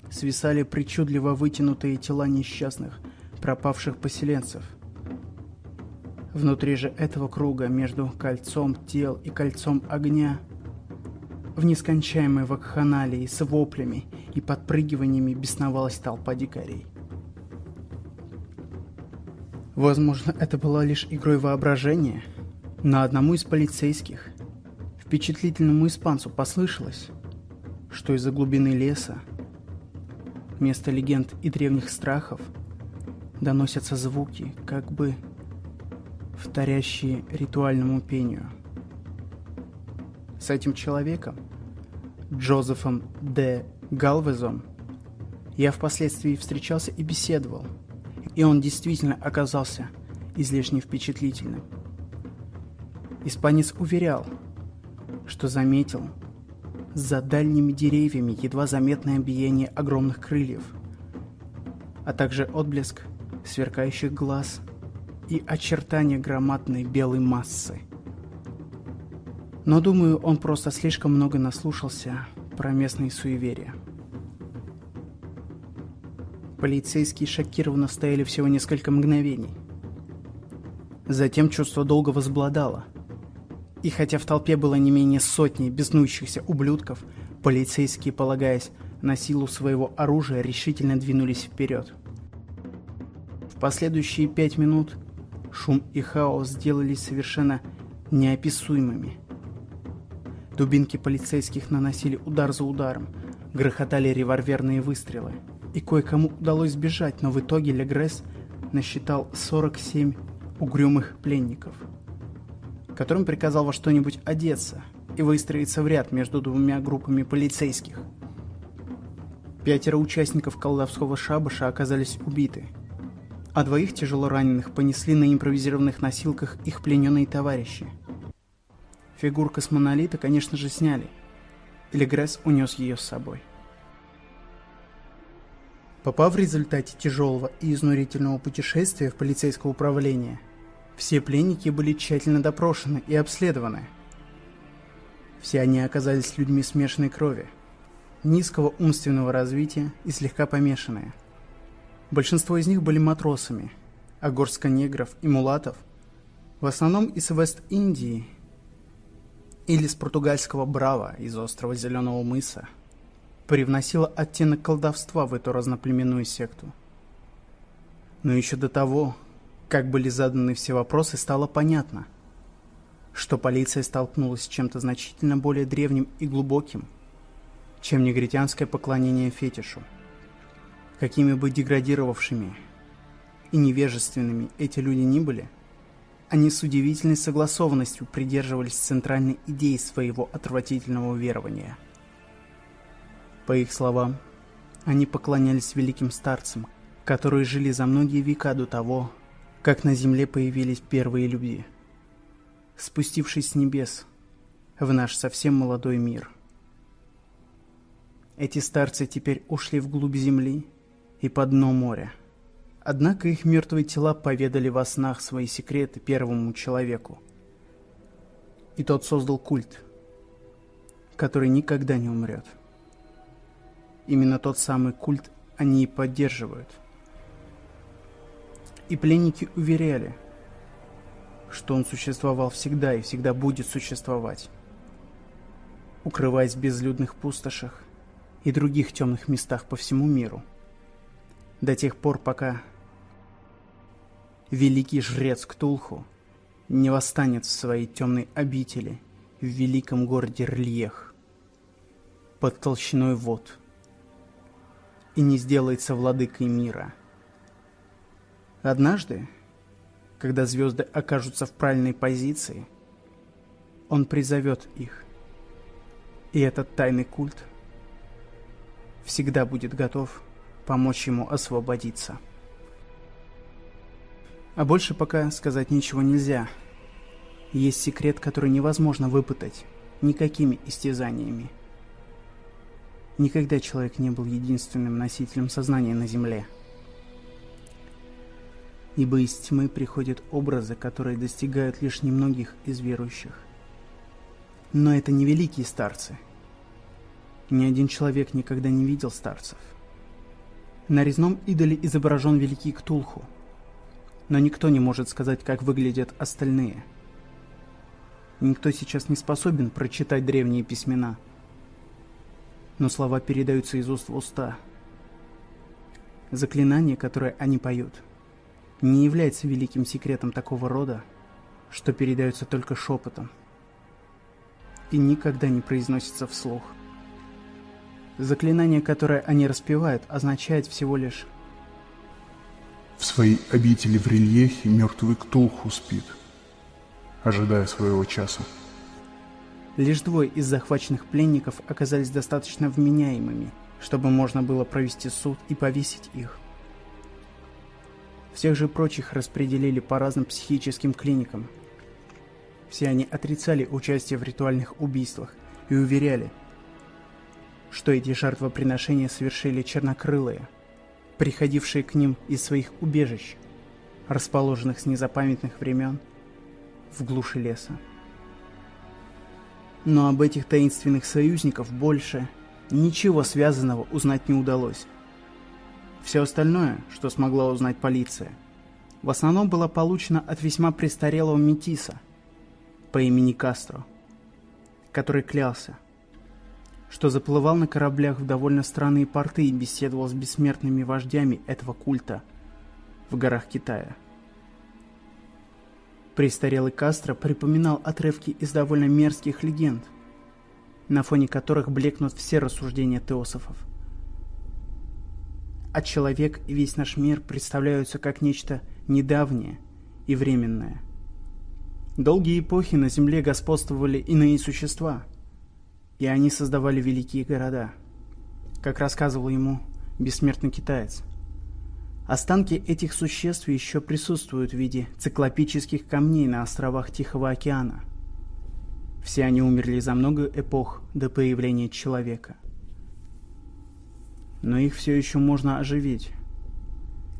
свисали причудливо вытянутые тела несчастных, пропавших поселенцев. Внутри же этого круга, между кольцом тел и кольцом огня, в нескончаемой вакханалии с воплями и подпрыгиваниями бесновалась толпа дикарей. Возможно, это была лишь игрой воображения, но одному из полицейских, впечатлительному испанцу, послышалось, что из-за глубины леса, вместо легенд и древних страхов, доносятся звуки, как бы вторящие ритуальному пению – с этим человеком, Джозефом Д. Галвезом, я впоследствии встречался и беседовал, и он действительно оказался излишне впечатлительным. Испанец уверял, что заметил за дальними деревьями едва заметное биение огромных крыльев, а также отблеск сверкающих глаз и очертания громадной белой массы – но думаю, он просто слишком много наслушался про местные суеверия. Полицейские шокированно стояли всего несколько мгновений. Затем чувство долго возбладало. И хотя в толпе было не менее сотни беснующихся ублюдков, полицейские, полагаясь на силу своего оружия, решительно двинулись вперед. В последующие пять минут шум и хаос сделались совершенно неописуемыми. Дубинки полицейских наносили удар за ударом, грохотали револьверные выстрелы. И кое-кому удалось сбежать, но в итоге Легресс насчитал 47 угрюмых пленников, которым приказал во что-нибудь одеться и выстроиться в ряд между двумя группами полицейских. Пятеро участников колдовского шабаша оказались убиты, а двоих тяжело раненых понесли на импровизированных носилках их плененные товарищи – Фигурка с монолита, конечно же, сняли. Или Гресс унес ее с собой. Попав в результате тяжелого и изнурительного путешествия в полицейское управление, все пленники были тщательно допрошены и обследованы. Все они оказались людьми смешанной крови, низкого умственного развития и слегка помешанные. Большинство из них были матросами, а горстка негров и мулатов, в основном из Вест-Индии или с португальского «Браво» из острова Зеленого мыса, привносила оттенок колдовства в эту разноплеменную секту. Но еще до того, как были заданы все вопросы, стало понятно, что полиция столкнулась с чем-то значительно более древним и глубоким, чем негритянское поклонение фетишу. Какими бы деградировавшими и невежественными эти люди ни были – они с удивительной согласованностью придерживались центральной идеи своего отвратительного верования. По их словам, они поклонялись великим старцам, которые жили за многие века до того, как на земле появились первые люди, спустившись с небес в наш совсем молодой мир. Эти старцы теперь ушли вглубь земли и по дно моря – Однако их мертвые тела поведали во снах свои секреты первому человеку. И тот создал культ, который никогда не умрет. Именно тот самый культ они и поддерживают. И пленники уверяли, что он существовал всегда и всегда будет существовать, укрываясь в безлюдных пустошах и других темных местах по всему миру, до тех пор, пока великий жрец Ктулху не восстанет в своей темной обители в великом городе Рльех под толщиной вод и не сделается владыкой мира. Однажды, когда звезды окажутся в правильной позиции, он призовет их, и этот тайный культ всегда будет готов помочь ему освободиться. А больше пока сказать ничего нельзя. Есть секрет, который невозможно выпытать никакими истязаниями. Никогда человек не был единственным носителем сознания на Земле. Ибо из тьмы приходят образы, которые достигают лишь немногих из верующих. Но это не великие старцы. Ни один человек никогда не видел старцев. На резном идоле изображен великий Ктулху. Но никто не может сказать, как выглядят остальные. Никто сейчас не способен прочитать древние письмена. Но слова передаются из уст в уста. Заклинание, которое они поют, не является великим секретом такого рода, что передается только шепотом и никогда не произносится вслух. Заклинание, которое они распевают, означает всего лишь В своей обители в рельефе мертвый Ктулху спит, ожидая своего часа. Лишь двое из захваченных пленников оказались достаточно вменяемыми, чтобы можно было провести суд и повесить их. Всех же прочих распределили по разным психическим клиникам – все они отрицали участие в ритуальных убийствах и уверяли, что эти жертвоприношения совершили чернокрылые, приходившие к ним из своих убежищ, расположенных с незапамятных времен в глуши леса. Но об этих таинственных союзников больше ничего связанного узнать не удалось. Все остальное, что смогла узнать полиция, в основном было получено от весьма престарелого метиса – по имени Кастро, который клялся, что заплывал на кораблях в довольно странные порты и беседовал с бессмертными вождями этого культа в горах Китая. Престарелый Кастро припоминал отрывки из довольно мерзких легенд, на фоне которых блекнут все рассуждения теософов. А человек и весь наш мир представляются как нечто недавнее и временное – Долгие эпохи на Земле господствовали иные существа, и они создавали великие города. Как рассказывал ему бессмертный китаец. Останки этих существ еще присутствуют в виде циклопических камней на островах Тихого океана. Все они умерли за много эпох до появления человека. Но их все еще можно оживить,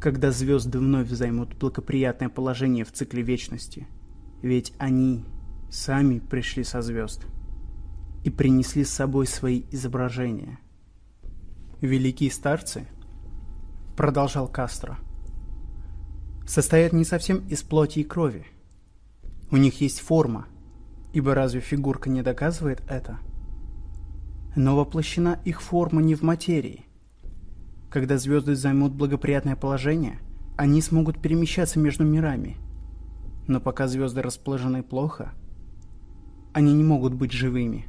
когда звезды вновь займут благоприятное положение в цикле вечности – ведь они сами пришли со звезд и принесли с собой свои изображения. Великие старцы, продолжал Кастро, состоят не совсем из плоти и крови. У них есть форма, ибо разве фигурка не доказывает это? Но воплощена их форма не в материи. Когда звезды займут благоприятное положение, они смогут перемещаться между мирами – но пока звезды расположены плохо, они не могут быть живыми.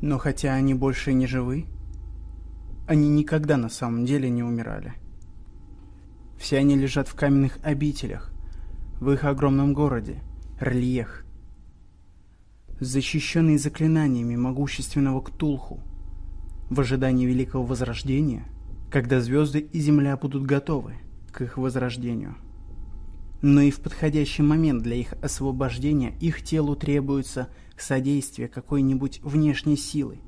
Но хотя они больше не живы, они никогда на самом деле не умирали. Все они лежат в каменных обителях, в их огромном городе, Рельех, защищенные заклинаниями могущественного Ктулху, в ожидании Великого Возрождения, когда звезды и Земля будут готовы к их возрождению но и в подходящий момент для их освобождения их телу требуется содействие какой-нибудь внешней силы.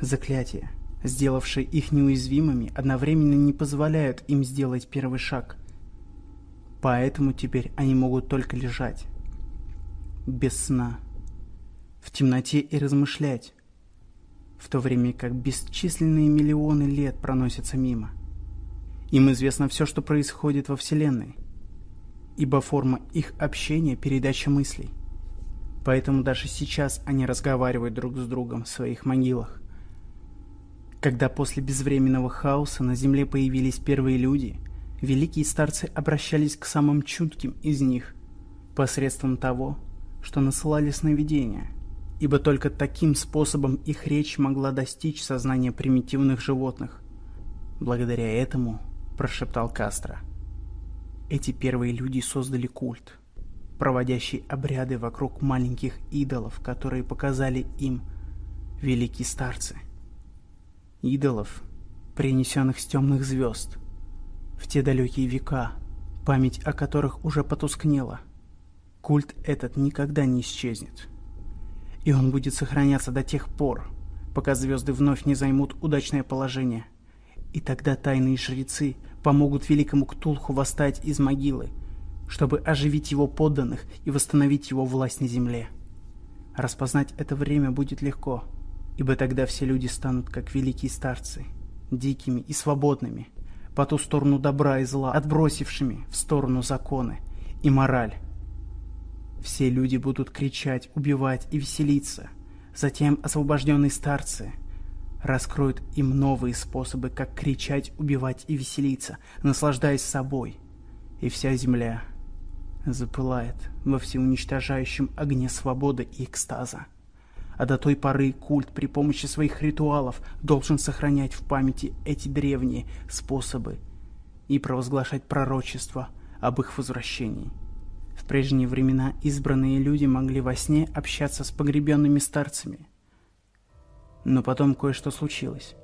Заклятия, сделавшие их неуязвимыми, одновременно не позволяют им сделать первый шаг. Поэтому теперь они могут только лежать, без сна, в темноте и размышлять, в то время как бесчисленные миллионы лет проносятся мимо. Им известно все, что происходит во Вселенной ибо форма их общения – передача мыслей. Поэтому даже сейчас они разговаривают друг с другом в своих могилах. Когда после безвременного хаоса на Земле появились первые люди, великие старцы обращались к самым чутким из них посредством того, что насылали сновидения, ибо только таким способом их речь могла достичь сознания примитивных животных. Благодаря этому, прошептал Кастро, — эти первые люди создали культ, проводящий обряды вокруг маленьких идолов, которые показали им великие старцы. Идолов, принесенных с темных звезд, в те далекие века, память о которых уже потускнела. Культ этот никогда не исчезнет. И он будет сохраняться до тех пор, пока звезды вновь не займут удачное положение. И тогда тайные жрецы помогут великому Ктулху восстать из могилы, чтобы оживить его подданных и восстановить его власть на земле. Распознать это время будет легко, ибо тогда все люди станут как великие старцы, дикими и свободными, по ту сторону добра и зла, отбросившими в сторону законы и мораль. Все люди будут кричать, убивать и веселиться. Затем освобожденные старцы раскроют им новые способы, как кричать, убивать и веселиться, наслаждаясь собой. И вся земля запылает во всеуничтожающем огне свободы и экстаза. А до той поры культ при помощи своих ритуалов должен сохранять в памяти эти древние способы и провозглашать пророчество об их возвращении. В прежние времена избранные люди могли во сне общаться с погребенными старцами. Но потом кое-что случилось.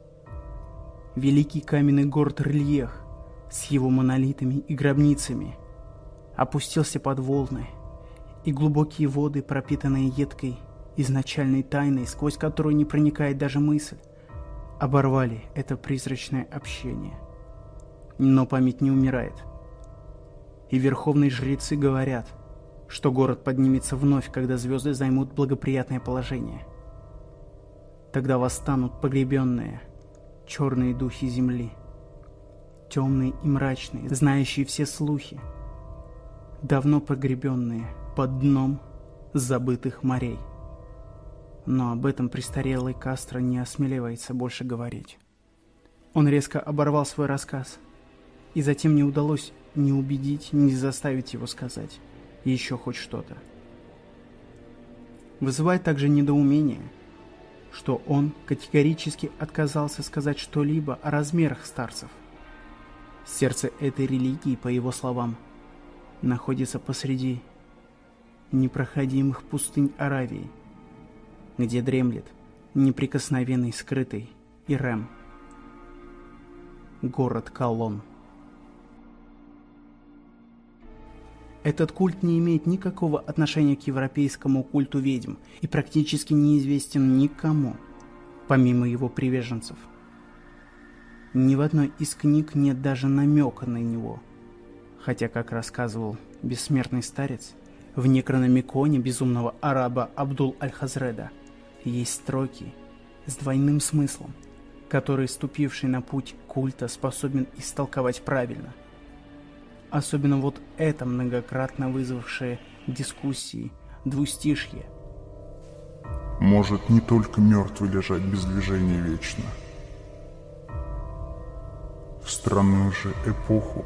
Великий каменный город Рельех с его монолитами и гробницами – опустился под волны, и глубокие воды, пропитанные едкой, изначальной тайной, сквозь которую не проникает даже мысль, оборвали это призрачное общение. Но память не умирает. И верховные жрецы говорят, что город поднимется вновь, когда звезды займут благоприятное положение. Тогда восстанут погребенные, черные духи земли, темные и мрачные, знающие все слухи, давно погребенные под дном забытых морей. Но об этом престарелый Кастро не осмеливается больше говорить. Он резко оборвал свой рассказ, и затем не удалось ни убедить, ни заставить его сказать еще хоть что-то. Вызывает также недоумение, что он категорически отказался сказать что-либо о размерах старцев. Сердце этой религии, по его словам, – находится посреди непроходимых пустынь Аравии, где дремлет неприкосновенный скрытый Ирем, город Колон. Этот культ не имеет никакого отношения к европейскому культу ведьм и практически неизвестен никому, помимо его приверженцев. Ни в одной из книг нет даже намека на него – Хотя, как рассказывал бессмертный старец, в Некрономиконе безумного араба Абдул Аль-Хазреда есть строки с двойным смыслом, которые ступивший на путь культа способен истолковать правильно. Особенно вот это многократно вызвавшее дискуссии двустишье. Может не только мертвый лежать без движения вечно. В странную же эпоху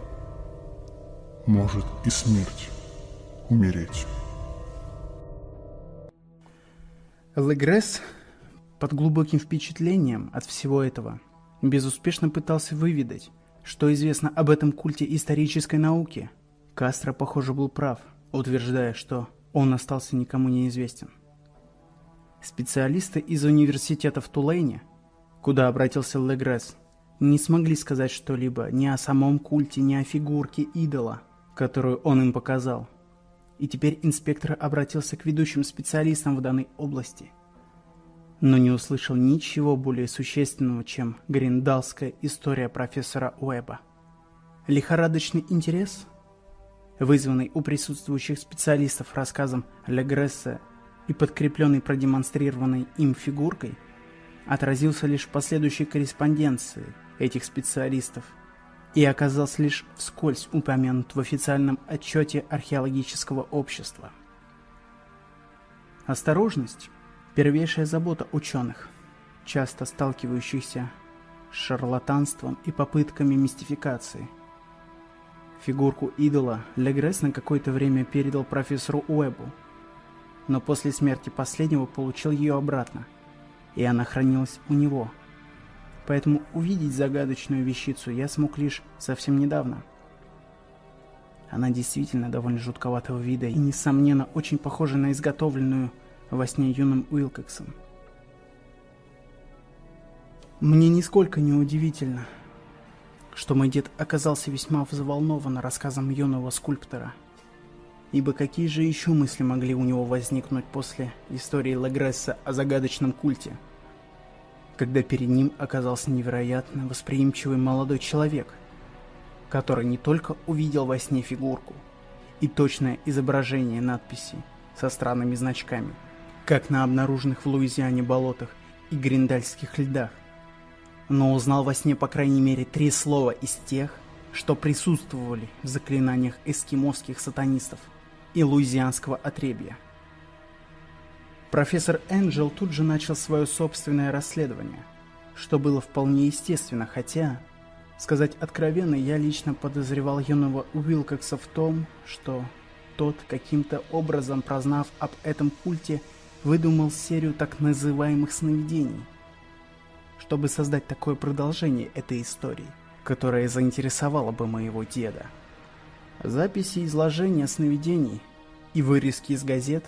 может и смерть умереть. Легресс под глубоким впечатлением от всего этого безуспешно пытался выведать, что известно об этом культе исторической науки. Кастро, похоже, был прав, утверждая, что он остался никому неизвестен. Специалисты из университета в Тулейне, куда обратился Легресс, не смогли сказать что-либо ни о самом культе, ни о фигурке идола – которую он им показал. И теперь инспектор обратился к ведущим специалистам в данной области. Но не услышал ничего более существенного, чем гриндалская история профессора Уэба. Лихорадочный интерес, вызванный у присутствующих специалистов рассказом Легресса и подкрепленный продемонстрированной им фигуркой, отразился лишь в последующей корреспонденции этих специалистов – и оказался лишь вскользь упомянут в официальном отчете археологического общества. Осторожность – первейшая забота ученых, часто сталкивающихся с шарлатанством и попытками мистификации. Фигурку идола Легресс на какое-то время передал профессору Уэбу, но после смерти последнего получил ее обратно, и она хранилась у него – поэтому увидеть загадочную вещицу я смог лишь совсем недавно. Она действительно довольно жутковатого вида и, несомненно, очень похожа на изготовленную во сне юным Уилкоксом. Мне нисколько не удивительно, что мой дед оказался весьма взволнован рассказом юного скульптора. Ибо какие же еще мысли могли у него возникнуть после истории Лагресса о загадочном культе? Когда перед ним оказался невероятно восприимчивый молодой человек, который не только увидел во сне фигурку и точное изображение надписи со странными значками, как на обнаруженных в Луизиане болотах и гриндальских льдах, но узнал во сне по крайней мере три слова из тех, что присутствовали в заклинаниях эскимосских сатанистов и луизианского отребья. Профессор Энджел тут же начал свое собственное расследование, что было вполне естественно, хотя, сказать откровенно, я лично подозревал юного Уилкокса в том, что тот, каким-то образом прознав об этом культе, выдумал серию так называемых сновидений, чтобы создать такое продолжение этой истории, которое заинтересовало бы моего деда. Записи изложения сновидений и вырезки из газет,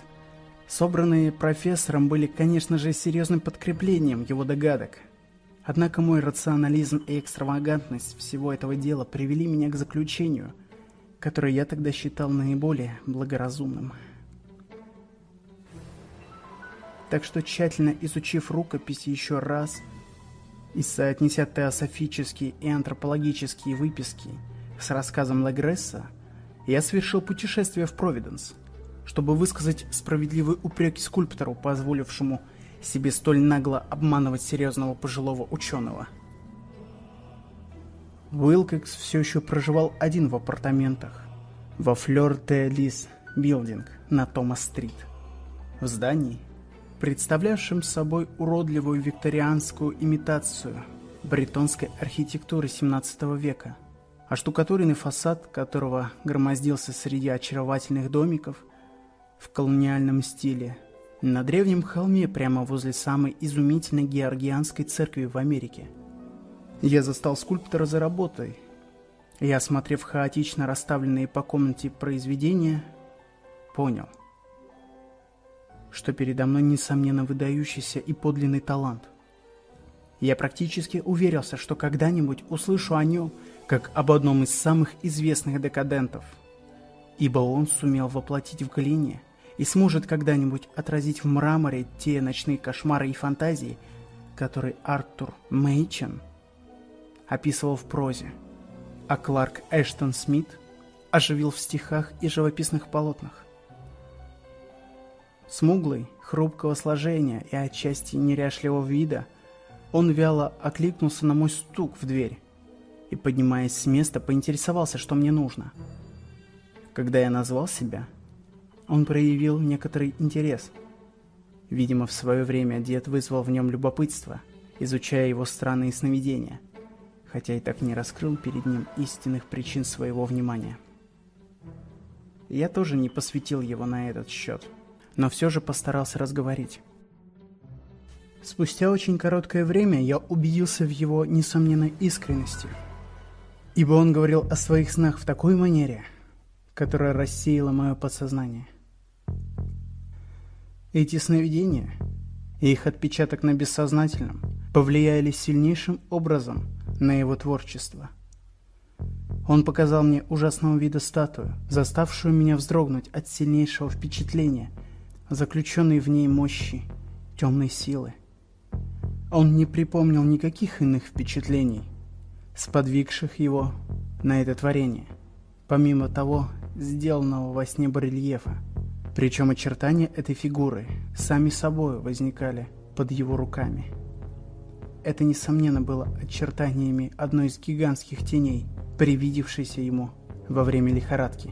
собранные профессором, были, конечно же, серьезным подкреплением его догадок. Однако мой рационализм и экстравагантность всего этого дела привели меня к заключению, которое я тогда считал наиболее благоразумным – так что тщательно изучив рукопись еще раз и соотнеся теософические и антропологические выписки с рассказом Легресса, я совершил путешествие в Провиденс, чтобы высказать справедливый упрек скульптору, позволившему себе столь нагло обманывать серьезного пожилого ученого. Уилкекс все еще проживал один в апартаментах во Флёр де Лис Билдинг на Томас-стрит. В здании, представлявшим собой уродливую викторианскую имитацию бретонской архитектуры 17 века, оштукатуренный фасад которого громоздился среди очаровательных домиков в колониальном стиле на древнем холме прямо возле самой изумительной георгианской церкви в Америке. Я застал скульптора за работой, и, осмотрев хаотично расставленные по комнате произведения, понял – что передо мной, несомненно, выдающийся и подлинный талант. Я практически уверился, что когда-нибудь услышу о нем, как об одном из самых известных декадентов, ибо он сумел воплотить в глине и сможет когда-нибудь отразить в мраморе те ночные кошмары и фантазии, которые Артур Мейчен описывал в прозе, а Кларк Эштон Смит оживил в стихах и живописных полотнах. Смуглый, хрупкого сложения и отчасти неряшливого вида, он вяло окликнулся на мой стук в дверь и, поднимаясь с места, поинтересовался, что мне нужно. Когда я назвал себя, он проявил некоторый интерес. Видимо, в свое время дед вызвал в нем любопытство, изучая его странные сновидения, хотя и так не раскрыл перед ним истинных причин своего внимания. Я тоже не посвятил его на этот счет но все же постарался разговорить. Спустя очень короткое время я убедился в его несомненной искренности, ибо он говорил о своих снах в такой манере, которая рассеяла мое подсознание. Эти сновидения и их отпечаток на бессознательном повлияли сильнейшим образом на его творчество. Он показал мне ужасного вида статую, заставшую меня вздрогнуть от сильнейшего впечатления – заключенной в ней мощи, темной силы. Он не припомнил никаких иных впечатлений, сподвигших его на это творение, помимо того, сделанного во сне барельефа. Причем очертания этой фигуры сами собой возникали под его руками. Это, несомненно, было очертаниями одной из гигантских теней, привидевшейся ему во время лихорадки.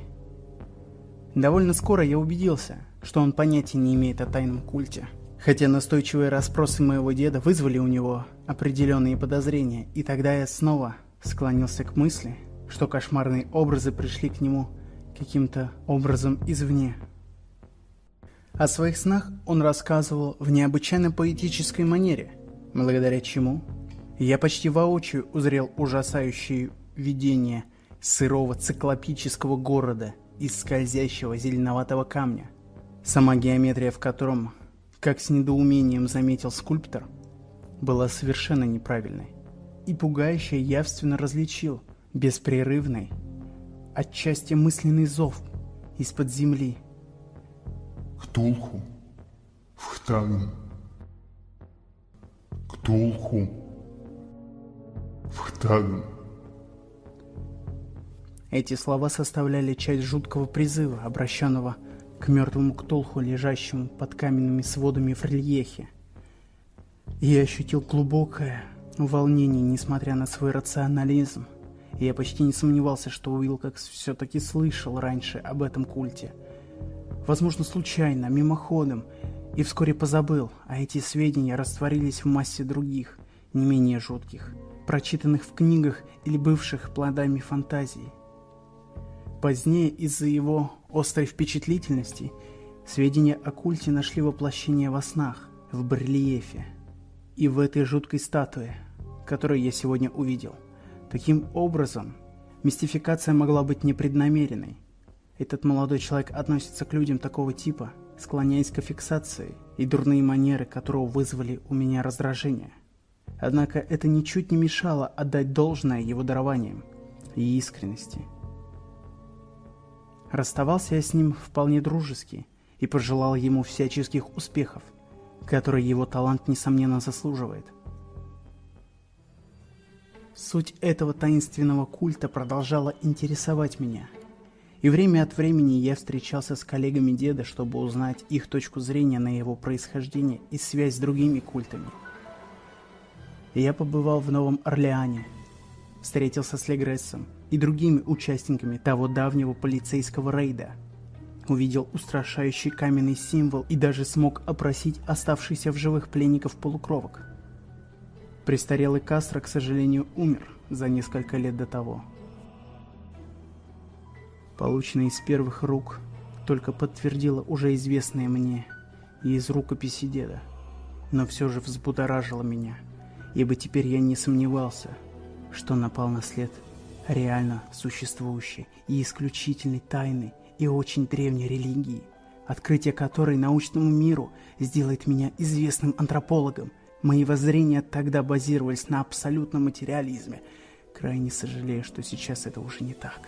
Довольно скоро я убедился, что он понятия не имеет о тайном культе. Хотя настойчивые расспросы моего деда вызвали у него определенные подозрения, и тогда я снова склонился к мысли, что кошмарные образы пришли к нему каким-то образом извне. О своих снах он рассказывал в необычайно поэтической манере, благодаря чему я почти воочию узрел ужасающие видения сырого циклопического города из скользящего зеленоватого камня, Сама геометрия в котором, как с недоумением заметил скульптор, была совершенно неправильной. И пугающе явственно различил беспрерывный, отчасти мысленный зов, из-под земли. Ктулху, Вхтагн, Ктулху, Вхтагн. Эти слова составляли часть жуткого призыва, обращенного к мертвому Ктулху, лежащему под каменными сводами в рельефе. Я ощутил глубокое волнение, несмотря на свой рационализм. И я почти не сомневался, что Уилкокс все-таки слышал раньше об этом культе. Возможно, случайно, мимоходом, и вскоре позабыл, а эти сведения растворились в массе других, не менее жутких, прочитанных в книгах или бывших плодами фантазии. Позднее, из-за его острой впечатлительности, сведения о культе нашли воплощение во снах, в барельефе и в этой жуткой статуе, которую я сегодня увидел. Таким образом, мистификация могла быть непреднамеренной. Этот молодой человек относится к людям такого типа, склоняясь к фиксации и дурные манеры, которого вызвали у меня раздражение. Однако это ничуть не мешало отдать должное его дарованиям и искренности. Расставался я с ним вполне дружески и пожелал ему всяческих успехов который его талант, несомненно, заслуживает. Суть этого таинственного культа продолжала интересовать меня. И время от времени я встречался с коллегами деда, чтобы узнать их точку зрения на его происхождение и связь с другими культами. Я побывал в Новом Орлеане, встретился с Легрессом и другими участниками того давнего полицейского рейда – увидел устрашающий каменный символ и даже смог опросить оставшихся в живых пленников полукровок. Престарелый Кастро, к сожалению, умер за несколько лет до того. Полученное из первых рук только подтвердило уже известное мне и из рукописи деда, но все же взбудоражило меня, ибо теперь я не сомневался, что напал на след реально существующей и исключительной тайны и очень древней религии, открытие которой научному миру сделает меня известным антропологом. Мои воззрения тогда базировались на абсолютном материализме. Крайне сожалею, что сейчас это уже не так.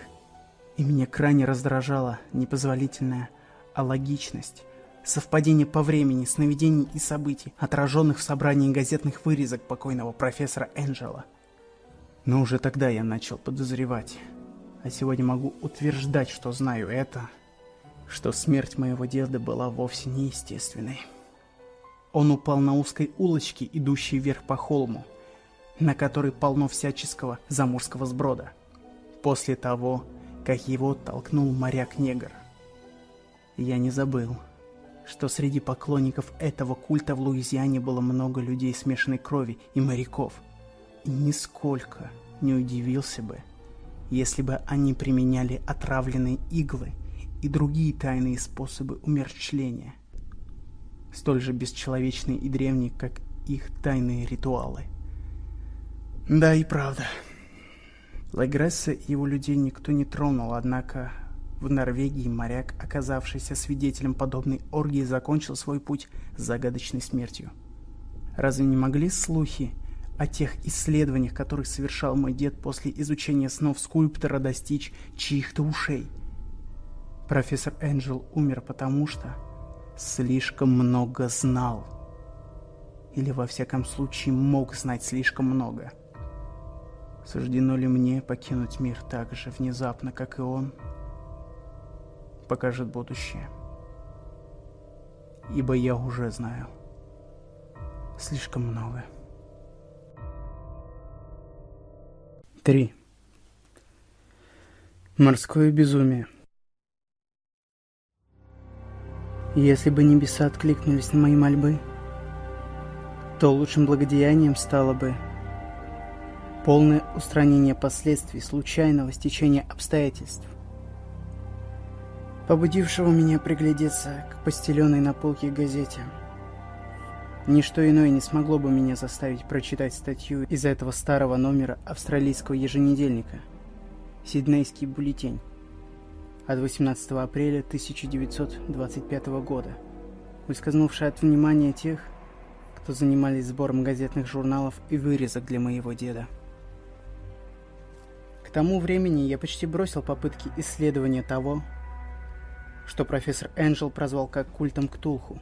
И меня крайне раздражала непозволительная алогичность, совпадение по времени, сновидений и событий, отраженных в собрании газетных вырезок покойного профессора Энджела. Но уже тогда я начал подозревать, а сегодня могу утверждать, что знаю это, что смерть моего деда была вовсе неестественной. Он упал на узкой улочке, идущей вверх по холму, на которой полно всяческого заморского сброда, после того, как его толкнул моряк-негр. Я не забыл, что среди поклонников этого культа в Луизиане было много людей смешанной крови и моряков. И нисколько не удивился бы, если бы они применяли отравленные иглы и другие тайные способы умерщвления, столь же бесчеловечные и древние, как их тайные ритуалы. Да и правда. Лагресса и его людей никто не тронул, однако в Норвегии моряк, оказавшийся свидетелем подобной оргии, закончил свой путь с загадочной смертью. Разве не могли слухи о тех исследованиях, которые совершал мой дед после изучения снов скульптора, достичь чьих-то ушей. Профессор Энджел умер потому, что слишком много знал. Или, во всяком случае, мог знать слишком много. Суждено ли мне покинуть мир так же внезапно, как и он? Покажет будущее. Ибо я уже знаю. Слишком много. 3. Морское безумие. Если бы небеса откликнулись на мои мольбы, то лучшим благодеянием стало бы полное устранение последствий случайного стечения обстоятельств, побудившего меня приглядеться к постеленной на полке газете – Ничто иное не смогло бы меня заставить прочитать статью из этого старого номера австралийского еженедельника «Сиднейский бюллетень» от 18 апреля 1925 года, выскользнувшая от внимания тех, кто занимались сбором газетных журналов и вырезок для моего деда. Тому времени я почти бросил попытки исследования того, что профессор Энджел прозвал как культом Ктулху,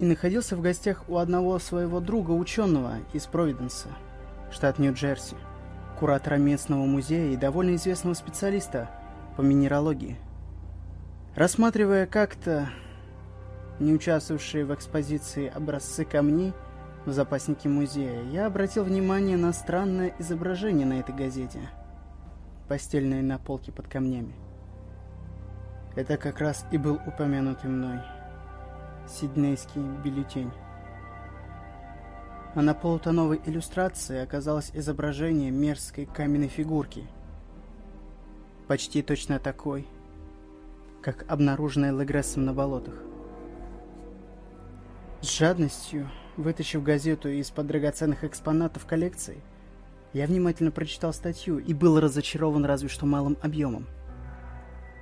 и находился в гостях у одного своего друга-ученого из Провиденса, штат Нью-Джерси, куратора местного музея и довольно известного специалиста по минералогии. Рассматривая как-то не участвовавшие в экспозиции образцы камней в запаснике музея, я обратил внимание на странное изображение на этой газете, постельное на полке под камнями. Это как раз и был упомянутый мной Сиднейский бюллетень. А на полутоновой иллюстрации оказалось изображение мерзкой каменной фигурки. Почти точно такой, как обнаруженная Легрессом на болотах. С жадностью, вытащив газету из-под драгоценных экспонатов коллекции, я внимательно прочитал статью и был разочарован разве что малым объемом.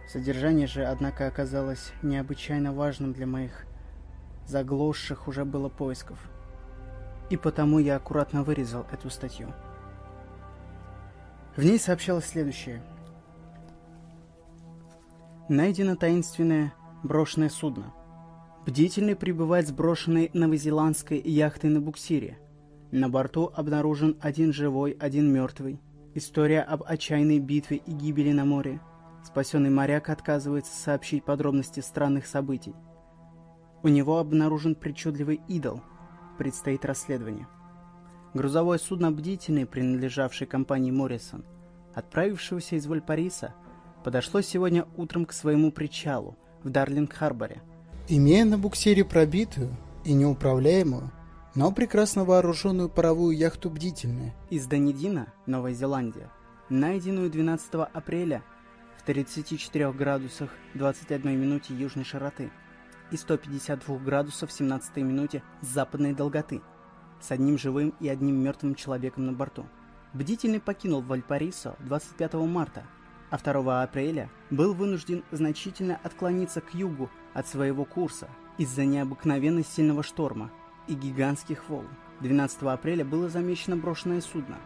Содержание же, однако, оказалось необычайно важным для моих заглохших уже было поисков. И потому я аккуратно вырезал эту статью. В ней сообщалось следующее. Найдено таинственное брошенное судно – Бдительный прибывает с брошенной новозеландской яхтой на буксире. На борту обнаружен один живой, один мертвый. История об отчаянной битве и гибели на море. Спасенный моряк отказывается сообщить подробности странных событий. У него обнаружен причудливый идол. Предстоит расследование. Грузовое судно «Бдительный», принадлежавшее компании «Моррисон», отправившегося из Вальпариса, подошло сегодня утром к своему причалу в Дарлинг-Харборе – Имея на буксире пробитую и неуправляемую, но прекрасно вооруженную паровую яхту «Бдительная» из Данидина, Новая Зеландия, найденную 12 апреля в 34 градусах 21 минуте южной широты и 152 градусов 17 минуте западной долготы, с одним живым и одним мертвым человеком на борту. Бдительный покинул Вальпарисо 25 марта, а 2 апреля был вынужден значительно отклониться к югу от своего курса из-за необыкновенно сильного шторма и гигантских волн. 12 апреля было замечено брошенное судно.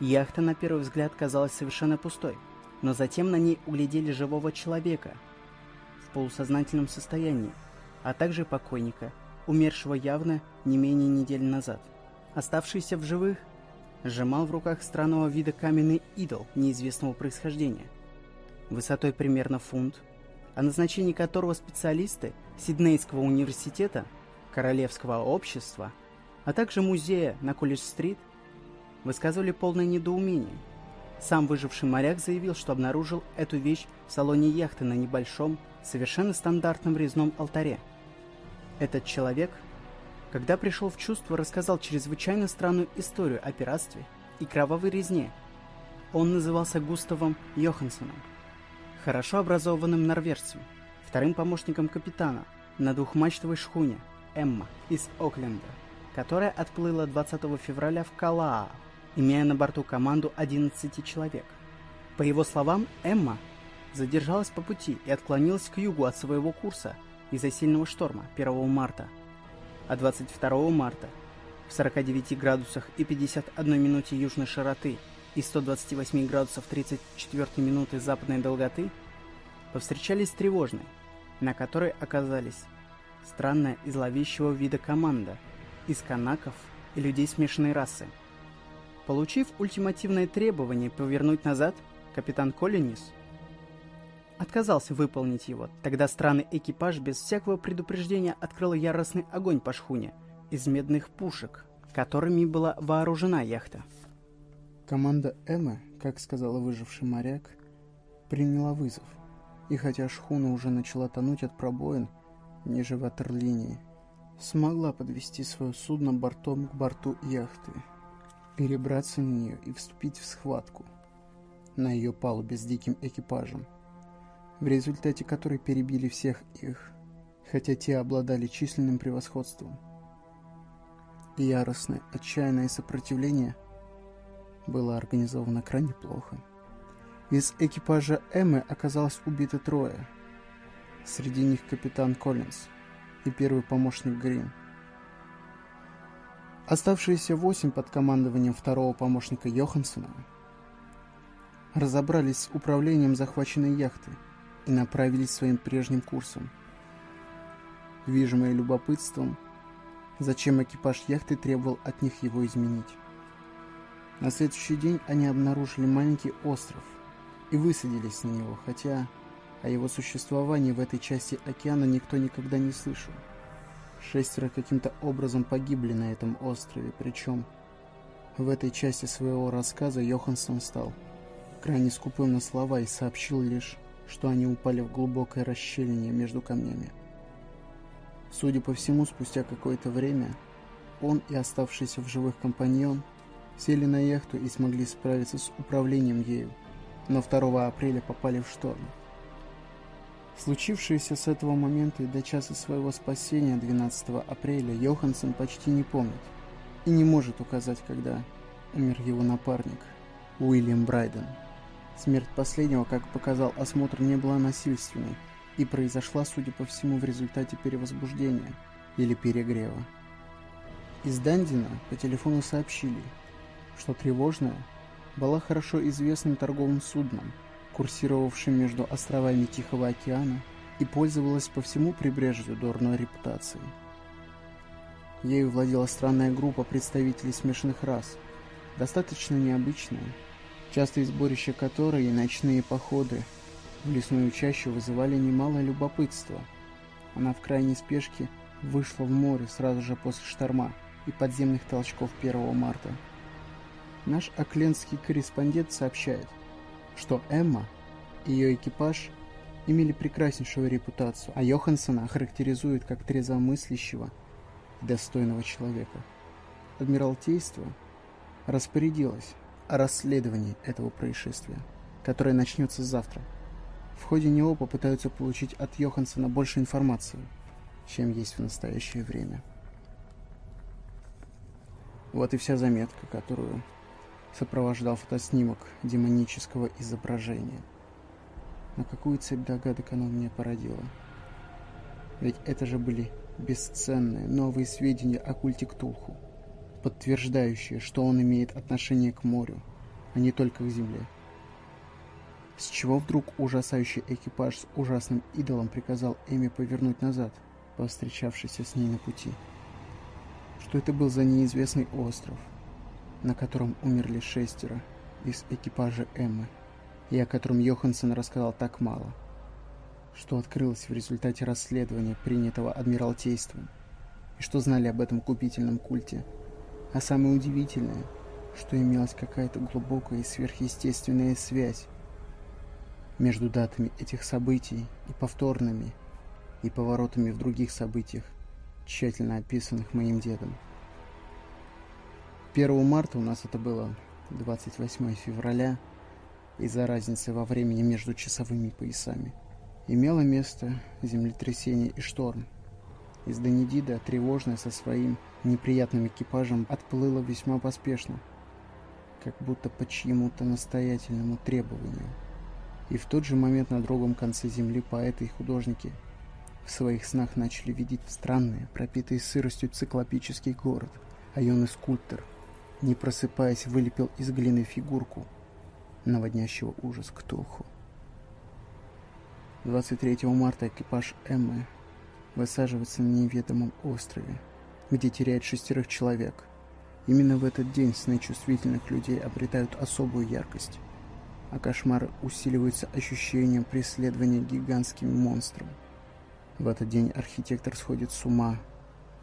Яхта на первый взгляд казалась совершенно пустой, но затем на ней углядели живого человека в полусознательном состоянии, а также покойника, умершего явно не менее недели назад. Оставшийся в живых сжимал в руках странного вида каменный идол неизвестного происхождения, высотой примерно фунт, о назначении которого специалисты Сиднейского университета, Королевского общества, а также музея на Колледж-стрит высказывали полное недоумение. Сам выживший моряк заявил, что обнаружил эту вещь в салоне яхты на небольшом, совершенно стандартном резном алтаре. Этот человек, когда пришел в чувство, рассказал чрезвычайно странную историю о пиратстве и кровавой резне. Он назывался Густавом Йоханссоном хорошо образованным норвежцем, вторым помощником капитана на двухмачтовой шхуне «Эмма» из Окленда, которая отплыла 20 февраля в Калаа, имея на борту команду 11 человек. По его словам, «Эмма» задержалась по пути и отклонилась к югу от своего курса из-за сильного шторма 1 марта, а 22 марта в 49 градусах и 51 минуте южной широты и 128 градусов 34 минуты западной долготы повстречались тревожной, на которой оказались странная и зловещего вида команда из канаков и людей смешанной расы. Получив ультимативное требование повернуть назад, капитан Коллинис отказался выполнить его. Тогда странный экипаж без всякого предупреждения открыл яростный огонь по шхуне из медных пушек, которыми была вооружена яхта. Команда Эммы, как сказала выживший моряк, приняла вызов. И хотя шхуна уже начала тонуть от пробоин ниже ватерлинии, смогла подвести свое судно бортом к борту яхты, перебраться на нее и вступить в схватку на ее палубе с диким экипажем, в результате которой перебили всех их, хотя те обладали численным превосходством. Яростное, отчаянное сопротивление – было организовано крайне плохо. Из экипажа Эммы оказалось убито трое. Среди них капитан Коллинз и первый помощник Грин. Оставшиеся восемь под командованием второго помощника Йоханссона разобрались с управлением захваченной яхты и направились своим прежним курсом. Движимые любопытством, зачем экипаж яхты требовал от них его изменить. На следующий день они обнаружили маленький остров и высадились на него, хотя о его существовании в этой части океана никто никогда не слышал. Шестеро каким-то образом погибли на этом острове, причем в этой части своего рассказа Йоханссон стал крайне скупым на слова и сообщил лишь, что они упали в глубокое расщелине между камнями. Судя по всему, спустя какое-то время он и оставшийся в живых компаньон сели на яхту и смогли справиться с управлением ею, но 2 апреля попали в шторм. Случившееся с этого момента и до часа своего спасения 12 апреля Йоханссон почти не помнит и не может указать, когда умер его напарник Уильям Брайден. Смерть последнего, как показал осмотр, не была насильственной и произошла, судя по всему, в результате перевозбуждения или перегрева. Из Дандина по телефону сообщили, что тревожная была хорошо известным торговым судном – курсировавшим между островами Тихого океана и пользовалась по всему прибрежью дурной репутацией. Ею владела странная группа представителей смешанных рас, достаточно необычная, частые сборища которой и ночные походы в лесную чащу вызывали немало любопытства. Она в крайней спешке вышла в море сразу же после шторма и подземных толчков 1 марта. Наш оклендский корреспондент сообщает – что Эмма и ее экипаж имели прекраснейшую репутацию, а Йоханссона характеризует как трезвомыслящего и достойного человека. Адмиралтейство распорядилось о расследовании этого происшествия, которое начнется завтра. В ходе него попытаются получить от Йоханссона больше информации, чем есть в настоящее время. Вот и вся заметка, которую сопровождал фотоснимок демонического изображения. Но какую цепь догадок оно мне породило? Ведь это же были бесценные новые сведения о культе Ктулху, подтверждающие, что он имеет отношение к морю, а не только к земле. С чего вдруг ужасающий экипаж с ужасным идолом приказал Эми повернуть назад, повстречавшийся с ней на пути? Что это был за неизвестный остров – на котором умерли шестеро из экипажа Эммы, и о котором Йоханссон рассказал так мало, что открылось в результате расследования, принятого Адмиралтейством, и что знали об этом купительном культе. А самое удивительное, что имелась какая-то глубокая и сверхъестественная связь между датами этих событий и повторными, и поворотами в других событиях, тщательно описанных моим дедом. 1 марта у нас это было 28 февраля из-за разницы во времени между часовыми поясами. Имело место землетрясение и шторм. Из Данидида тревожная со своим неприятным экипажем отплыла весьма поспешно, как будто по чьему-то настоятельному требованию. И в тот же момент на другом конце земли поэты и художники в своих снах начали видеть странный, пропитый сыростью циклопический город, а юный скульптор – не просыпаясь, вылепил из глины фигурку, наводнящего ужас Ктулху. 23 марта экипаж Эммы высаживается на неведомом острове, где теряет шестерых человек. Именно в этот день сны чувствительных людей обретают особую яркость, а кошмары усиливаются ощущением преследования гигантским монстром. В этот день архитектор сходит с ума,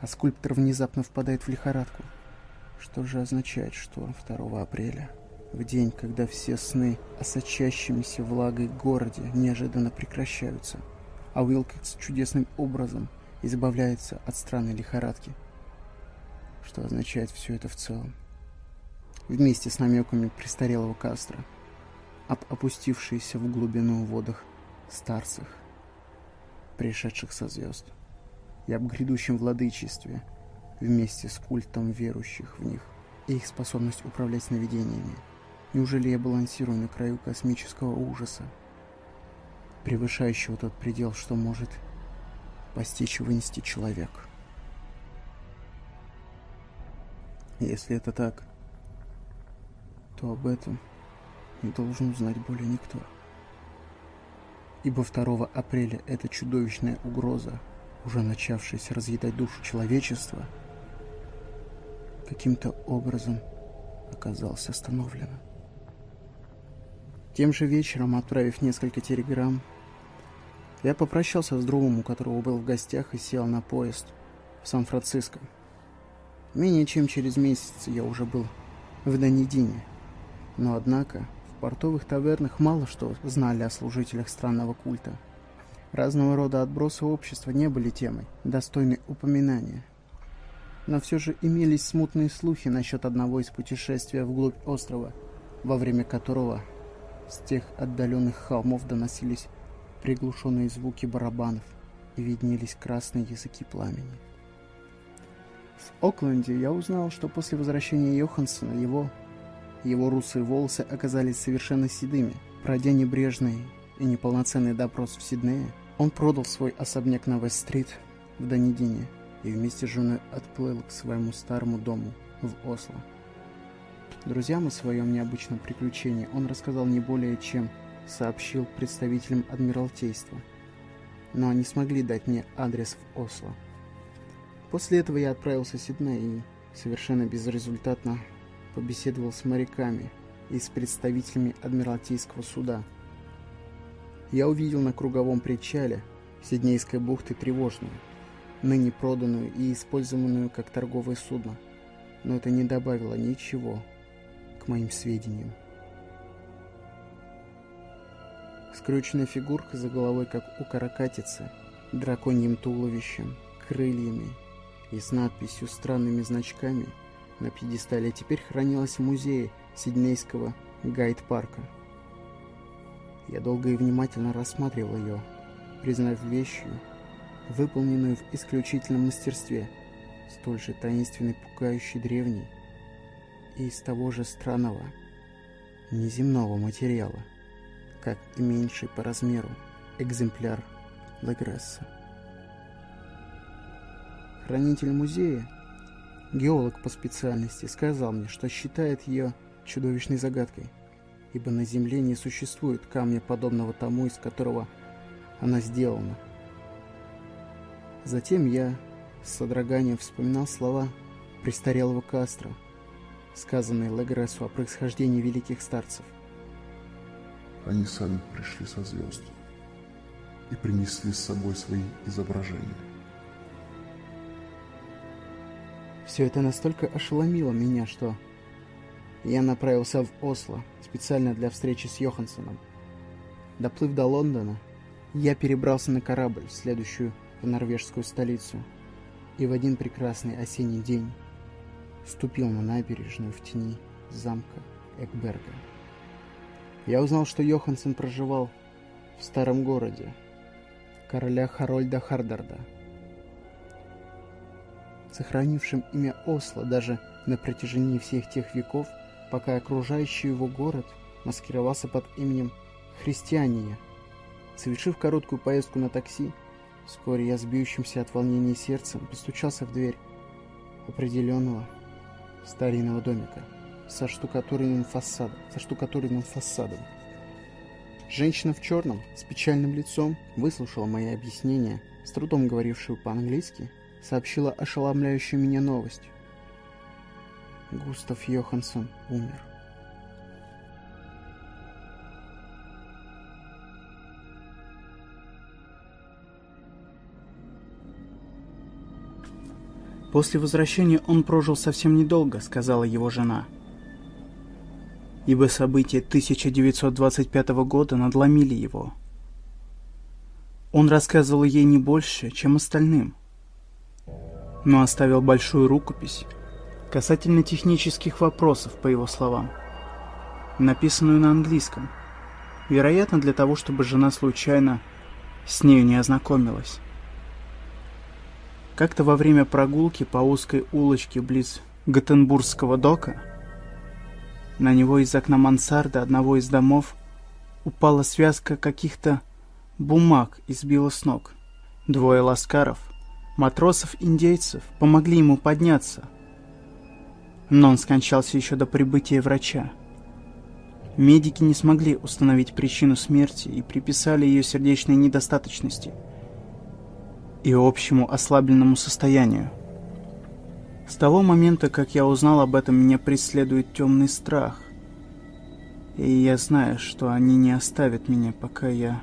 а скульптор внезапно впадает в лихорадку – что же означает шторм 2 апреля? В день, когда все сны о сочащемся влагой городе неожиданно прекращаются, а Уилкокс чудесным образом избавляется от странной лихорадки. Что означает все это в целом? Вместе с намеками престарелого Кастро об опустившейся в глубину водах старцах, пришедших со звезд, и об грядущем владычестве – вместе с культом верующих в них и их способность управлять сновидениями. Неужели я балансирую на краю космического ужаса, превышающего тот предел, что может постичь и вынести человек? Если это так, то об этом не должен узнать более никто. ибо 2 апреля эта чудовищная угроза, уже начавшаяся разъедать душу человечества, каким-то образом оказалась остановлена. Тем же вечером, отправив несколько телеграмм, я попрощался с другом, у которого был в гостях, и сел на поезд в Сан-Франциско. Менее чем через месяц я уже был в Данидине. Но, однако, в портовых тавернах мало что знали о служителях странного культа. Разного рода отбросы общества не были темой, достойной упоминания. Но все же имелись смутные слухи насчет одного из путешествий вглубь острова, во время которого с тех отдаленных холмов доносились приглушенные звуки барабанов и виднелись красные языки пламени. В Окленде я узнал, что после возвращения Йохансона его, его русые волосы оказались совершенно седыми. Пройдя небрежный и неполноценный допрос в Сиднее, он продал свой особняк на Вест-стрит в Данидине и вместе с женой отплыл к своему старому дому в Осло. Друзьям о своем необычном приключении он рассказал не более чем сообщил представителям Адмиралтейства, но они смогли дать мне адрес в Осло. После этого я отправился в Сидней и совершенно безрезультатно побеседовал с моряками и с представителями Адмиралтейского суда. Я увидел на круговом причале Сиднейской бухты тревожную, ныне проданную и использованную как торговое судно, но это не добавило ничего к моим сведениям. Скрюченная фигурка за головой, как у каракатицы, драконьим туловищем, крыльями и с надписью странными значками на пьедестале теперь хранилась в музее Сиднейского гайд-парка. Я долго и внимательно рассматривал ее, признав вещью, выполненную в исключительном мастерстве, столь же таинственной, пугающей древней, и из того же странного, неземного материала, как и меньший по размеру экземпляр Легресса. Хранитель музея, геолог по специальности, сказал мне, что считает ее чудовищной загадкой, ибо на Земле не существует камня, подобного тому, из которого она сделана. Затем я с содроганием вспоминал слова престарелого Кастро, сказанные Легресу о происхождении великих старцев. Они сами пришли со звезд и принесли с собой свои изображения. Все это настолько ошеломило меня, что я направился в Осло специально для встречи с Йоханссоном. Доплыв до Лондона, я перебрался на корабль, следующую в норвежскую столицу, и в один прекрасный осенний день ступил на набережную в тени замка Экберга. Я узнал, что Йоханссон проживал в старом городе, короля Харольда Хардарда – сохранившим имя Осло даже на протяжении всех тех веков, пока окружающий его город маскировался под именем Христиания. Совершив короткую поездку на такси, вскоре я с бьющимся от волнения сердцем постучался в дверь определенного старинного домика со штукатуренным фасадом, со штукатуренным фасадом. Женщина в черном, с печальным лицом, выслушала мои объяснения, с трудом говорившую по-английски, сообщила ошеломляющую меня новость. Густав Йоханссон умер. После возвращения он прожил совсем недолго, сказала его жена. Ибо события 1925 года надломили его. Он рассказывал ей не больше, чем остальным – но оставил большую рукопись касательно технических вопросов, по его словам, написанную на английском, вероятно, для того, чтобы жена случайно с нею не ознакомилась. Как-то во время прогулки по узкой улочке близ Готенбургского дока на него из окна мансарды одного из домов упала связка каких-то бумаг и сбила с ног. Двое ласкаров – матросов-индейцев помогли ему подняться. Но он скончался еще до прибытия врача. Медики не смогли установить причину смерти и приписали ее сердечной недостаточности и общему ослабленному состоянию. С того момента, как я узнал об этом, меня преследует темный страх. И я знаю, что они не оставят меня, пока я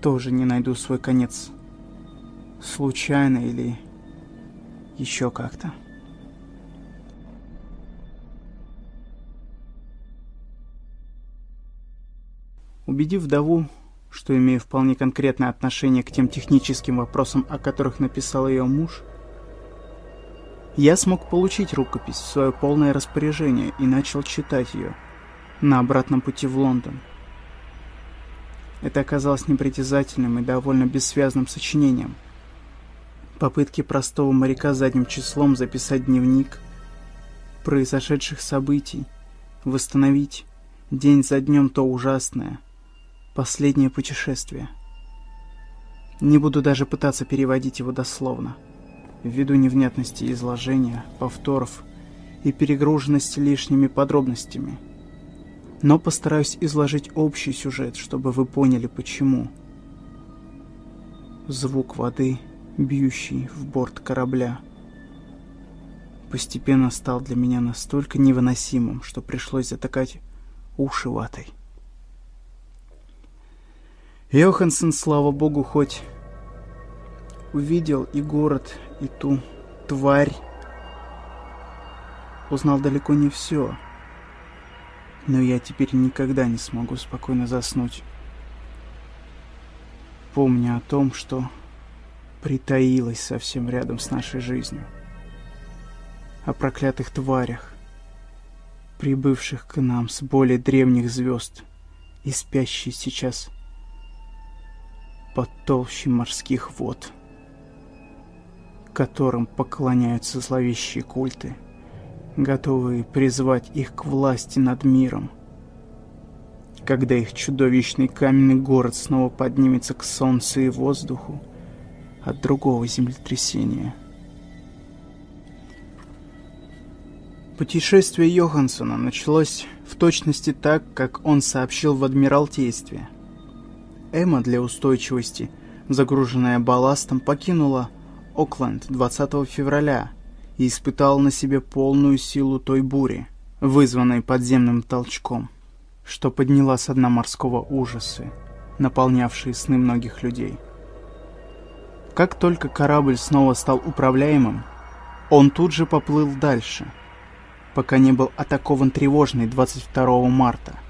тоже не найду свой конец. Случайно или еще как-то. Убедив вдову, что имею вполне конкретное отношение к тем техническим вопросам, о которых написал ее муж, я смог получить рукопись в свое полное распоряжение и начал читать ее на обратном пути в Лондон. Это оказалось непритязательным и довольно бессвязным сочинением. Попытки простого моряка задним числом записать дневник произошедших событий, восстановить день за днем то ужасное – Последнее путешествие. Не буду даже пытаться переводить его дословно, ввиду невнятности изложения, повторов и перегруженности лишними подробностями. Но постараюсь изложить общий сюжет, чтобы вы поняли почему. Звук воды, бьющий в борт корабля, постепенно стал для меня настолько невыносимым, что пришлось затыкать уши ватой. Йоханссон, слава богу, хоть увидел и город, и ту тварь. Узнал далеко не все. Но я теперь никогда не смогу спокойно заснуть. Помня о том, что притаилось совсем рядом с нашей жизнью. О проклятых тварях, прибывших к нам с более древних звезд и спящей сейчас под толщей морских вод, которым поклоняются зловещие культы, готовые призвать их к власти над миром. Когда их чудовищный каменный город снова поднимется к солнцу и воздуху от другого землетрясения. Путешествие Йоханссона началось в точности так, как он сообщил в Адмиралтействе – Эмма для устойчивости, загруженная балластом, покинула Окленд 20 февраля и испытала на себе полную силу той бури, вызванной подземным толчком, что подняла с дна морского ужасы, наполнявшие сны многих людей. Как только корабль снова стал управляемым, он тут же поплыл дальше, пока не был атакован тревожный 22 марта –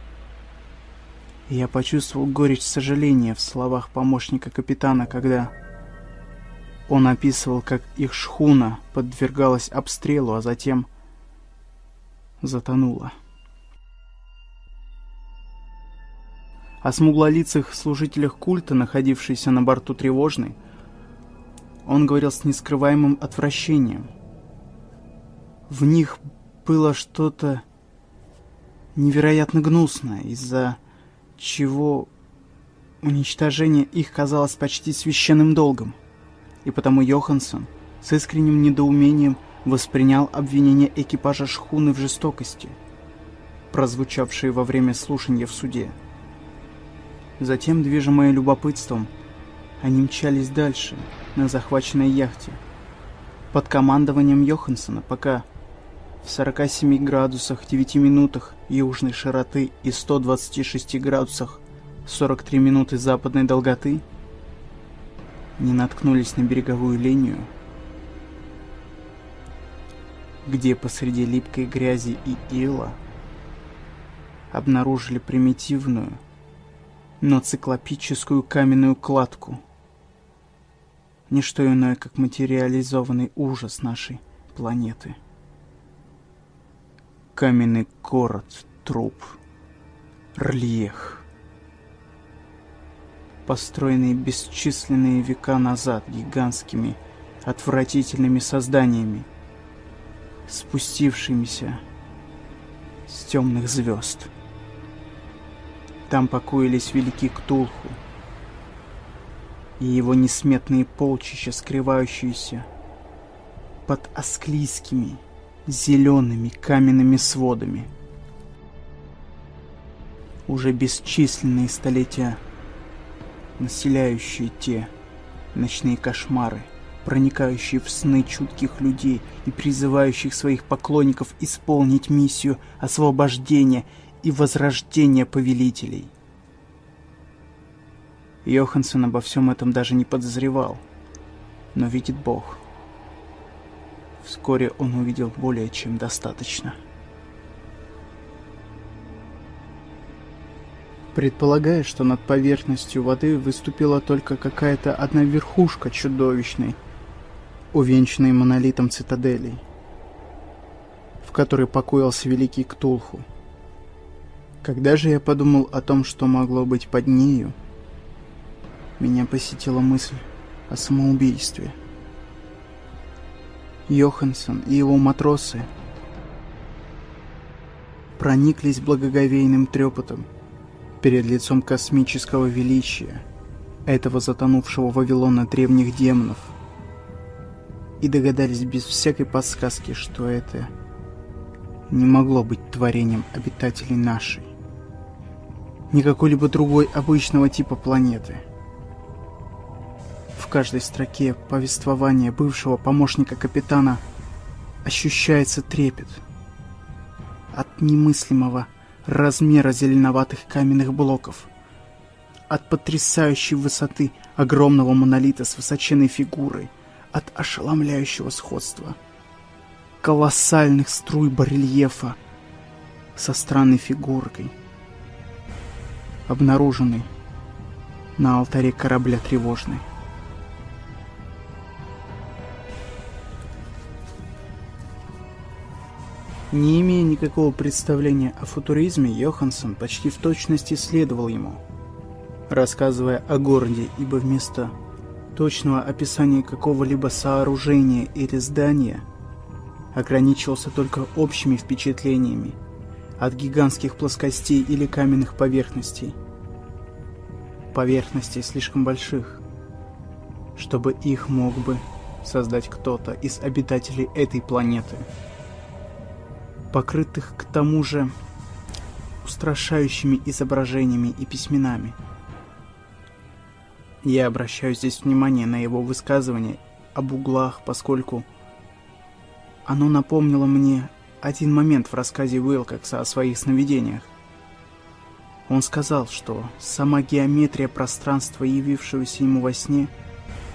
я почувствовал горечь сожаления в словах помощника капитана, когда он описывал, как их шхуна подвергалась обстрелу, а затем затонула. О смуглолицых служителях культа, находившихся на борту тревожной, он говорил с нескрываемым отвращением. В них было что-то невероятно гнусное из-за чего уничтожение их казалось почти священным долгом. И потому Йоханссон с искренним недоумением воспринял обвинение экипажа шхуны в жестокости, прозвучавшие во время слушания в суде. Затем, движимые любопытством, они мчались дальше, на захваченной яхте, под командованием Йоханссона, пока в 47 градусах 9 минутах южной широты и 126 градусах 43 минуты западной долготы не наткнулись на береговую линию, где посреди липкой грязи и ила обнаружили примитивную, но циклопическую каменную кладку. Ничто иное, как материализованный ужас нашей планеты каменный город, труп, рельеф. Построенный бесчисленные века назад гигантскими, отвратительными созданиями, спустившимися с темных звезд. Там покоились великий Ктулху и его несметные полчища, скрывающиеся под асклийскими зелеными каменными сводами. уже бесчисленные столетия, населяющие те ночные кошмары, проникающие в сны чутких людей и призывающих своих поклонников исполнить миссию освобождения и возрождения повелителей. Йоханссон обо всем этом даже не подозревал, но видит Бог. Вскоре он увидел более чем достаточно. Предполагая, что над поверхностью воды выступила только какая-то одна верхушка чудовищной, увенчанной монолитом цитаделей, в которой покоился великий Ктулху. Когда же я подумал о том, что могло быть под нею, меня посетила мысль о самоубийстве. Йоханссон и его матросы прониклись благоговейным трепотом перед лицом космического величия этого затонувшего Вавилона древних демонов и догадались без всякой подсказки, что это не могло быть творением обитателей нашей, не какой-либо другой обычного типа планеты. Каждой строке повествования бывшего помощника капитана ощущается трепет от немыслимого размера зеленоватых каменных блоков, от потрясающей высоты огромного монолита с высоченной фигурой, от ошеломляющего сходства, колоссальных струй барельефа со странной фигуркой, обнаруженной на алтаре корабля тревожной. Не имея никакого представления о футуризме, Йоханссон почти в точности следовал ему, рассказывая о городе, ибо вместо точного описания какого-либо сооружения или здания ограничивался только общими впечатлениями от гигантских плоскостей или каменных поверхностей. Поверхностей слишком больших, чтобы их мог бы создать кто-то из обитателей этой планеты – покрытых к тому же устрашающими изображениями и письменами. Я обращаю здесь внимание на его высказывание об углах, поскольку оно напомнило мне один момент в рассказе Уилкокса о своих сновидениях. Он сказал, что сама геометрия пространства, явившегося ему во сне,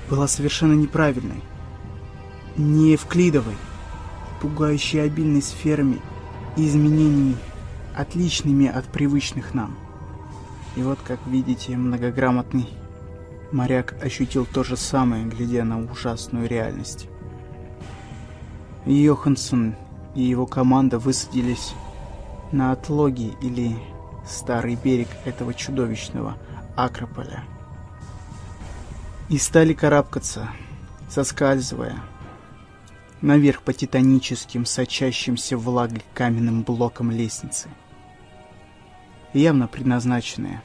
была совершенно неправильной, не евклидовой, пугающей обильной сферами и изменениями, отличными от привычных нам. И вот, как видите, многограмотный моряк ощутил то же самое, глядя на ужасную реальность. Йоханссон и его команда высадились на отлоге или старый берег этого чудовищного Акрополя. И стали карабкаться, соскальзывая, наверх по титаническим, сочащимся влагой каменным блокам лестницы. Явно предназначенные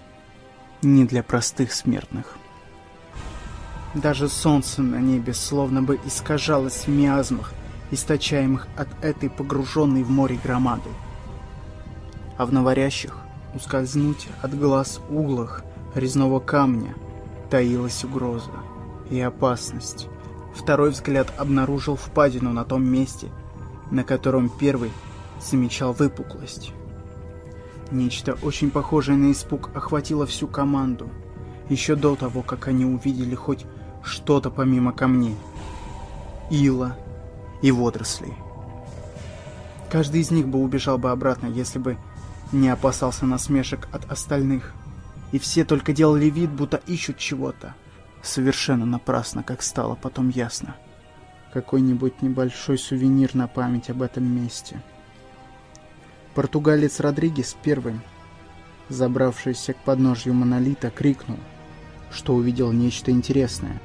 не для простых смертных. Даже солнце на небе словно бы искажалось в миазмах, источаемых от этой погруженной в море громады. А в новорящих ускользнуть от глаз углах резного камня таилась угроза и опасность, Второй взгляд обнаружил впадину на том месте, на котором первый замечал выпуклость. Нечто очень похожее на испуг охватило всю команду, еще до того, как они увидели хоть что-то помимо камней. Ила и водорослей. Каждый из них бы убежал бы обратно, если бы не опасался насмешек от остальных. И все только делали вид, будто ищут чего-то. Совершенно напрасно, как стало потом ясно. Какой-нибудь небольшой сувенир на память об этом месте. Португалец Родригес первым, забравшийся к подножью монолита, крикнул, что увидел нечто интересное.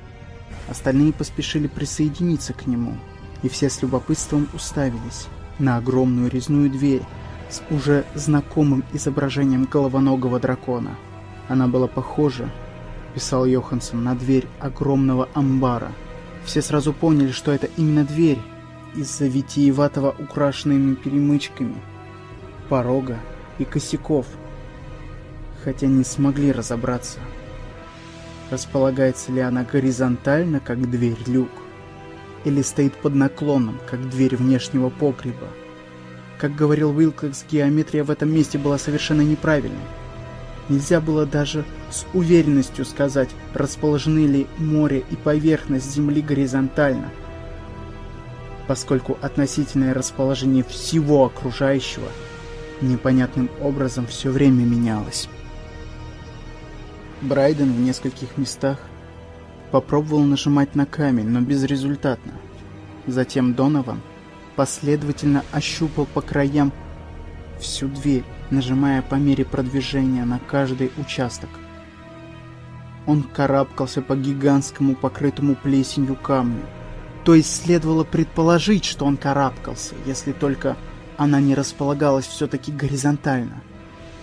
Остальные поспешили присоединиться к нему, и все с любопытством уставились на огромную резную дверь с уже знакомым изображением головоногого дракона. Она была похожа писал Йоханссон на дверь огромного амбара. Все сразу поняли, что это именно дверь из-за витиеватого украшенными перемычками, порога и косяков, хотя не смогли разобраться, располагается ли она горизонтально, как дверь люк, или стоит под наклоном, как дверь внешнего погреба. Как говорил Уилкокс, геометрия в этом месте была совершенно неправильной. Нельзя было даже с уверенностью сказать, расположены ли море и поверхность Земли горизонтально, поскольку относительное расположение всего окружающего непонятным образом все время менялось. Брайден в нескольких местах попробовал нажимать на камень, но безрезультатно. Затем Донован последовательно ощупал по краям всю дверь, нажимая по мере продвижения на каждый участок. Он карабкался по гигантскому покрытому плесенью камню. То есть следовало предположить, что он карабкался, если только она не располагалась все-таки горизонтально.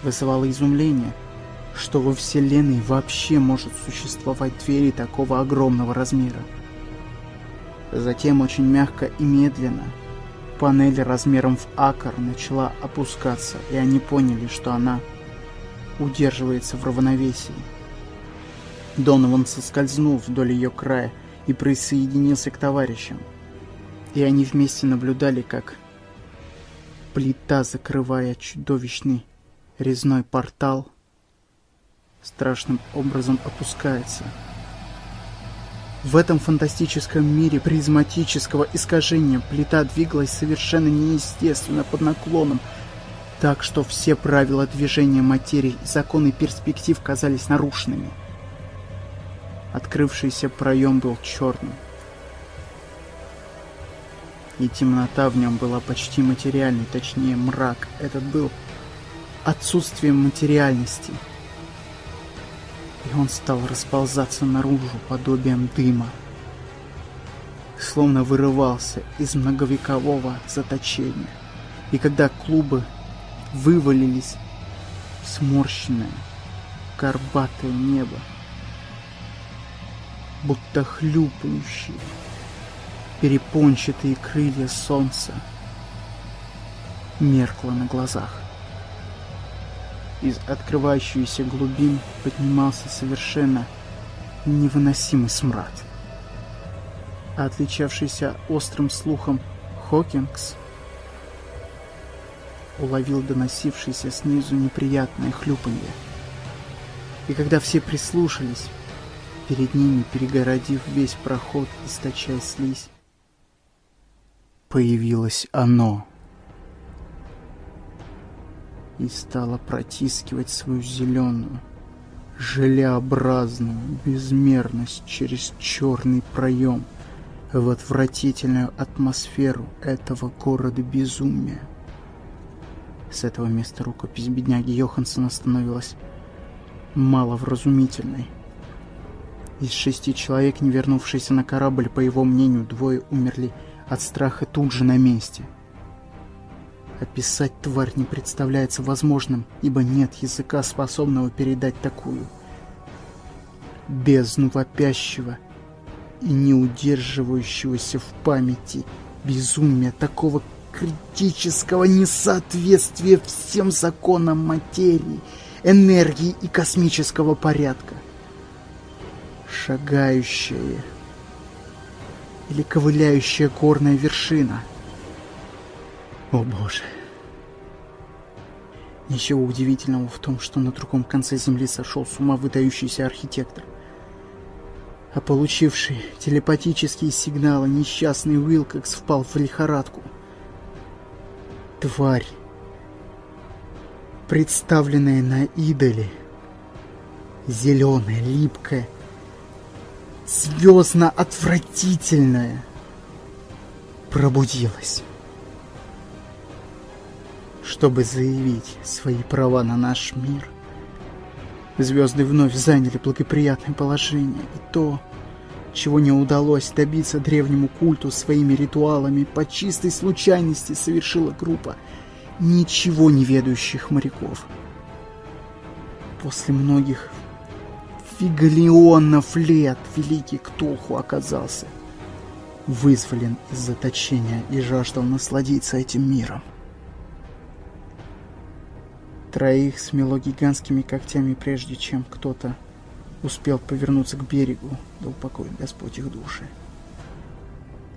Вызывало изумление, что во Вселенной вообще может существовать двери такого огромного размера. Затем очень мягко и медленно Панель размером в акр начала опускаться, и они поняли, что она удерживается в равновесии. Донован соскользнул вдоль ее края и присоединился к товарищам. И они вместе наблюдали, как плита, закрывая чудовищный резной портал, страшным образом опускается — в этом фантастическом мире призматического искажения плита двигалась совершенно неестественно под наклоном, так что все правила движения материи и законы перспектив казались нарушенными. Открывшийся проем был черным. И темнота в нем была почти материальной, точнее мрак. Этот был отсутствием материальности — и он стал расползаться наружу подобием дыма, словно вырывался из многовекового заточения. И когда клубы вывалились в сморщенное, горбатое небо, будто хлюпающие, перепончатые крылья солнца, меркло на глазах. Из открывающейся глубин поднимался совершенно невыносимый смрад. Отличавшийся острым слухом Хокингс уловил доносившееся снизу неприятное хлюпанье. И когда все прислушались, перед ними, перегородив весь проход, источая слизь, появилось оно и стала протискивать свою зеленую, желеобразную безмерность через черный проем в отвратительную атмосферу этого города безумия. С этого места рукопись бедняги Йохансона становилась маловразумительной. Из шести человек, не вернувшихся на корабль, по его мнению, двое умерли от страха тут же на месте – Описать тварь не представляется возможным, ибо нет языка, способного передать такую. Бездну вопящего и не удерживающегося в памяти безумия такого критического несоответствия всем законам материи, энергии и космического порядка. Шагающая или ковыляющая горная вершина — о боже. Ничего удивительного в том, что на другом конце Земли сошел с ума выдающийся архитектор. А получивший телепатические сигналы несчастный Уилкокс впал в лихорадку. Тварь, представленная на идоле, зеленая, липкая, звездно-отвратительная, пробудилась чтобы заявить свои права на наш мир. Звезды вновь заняли благоприятное положение, и то, чего не удалось добиться древнему культу своими ритуалами, по чистой случайности совершила группа ничего не ведающих моряков. После многих фигалионов лет великий Ктулху оказался вызволен из заточения и жаждал насладиться этим миром. Троих смело гигантскими когтями, прежде чем кто-то успел повернуться к берегу, да упокоит Господь их души.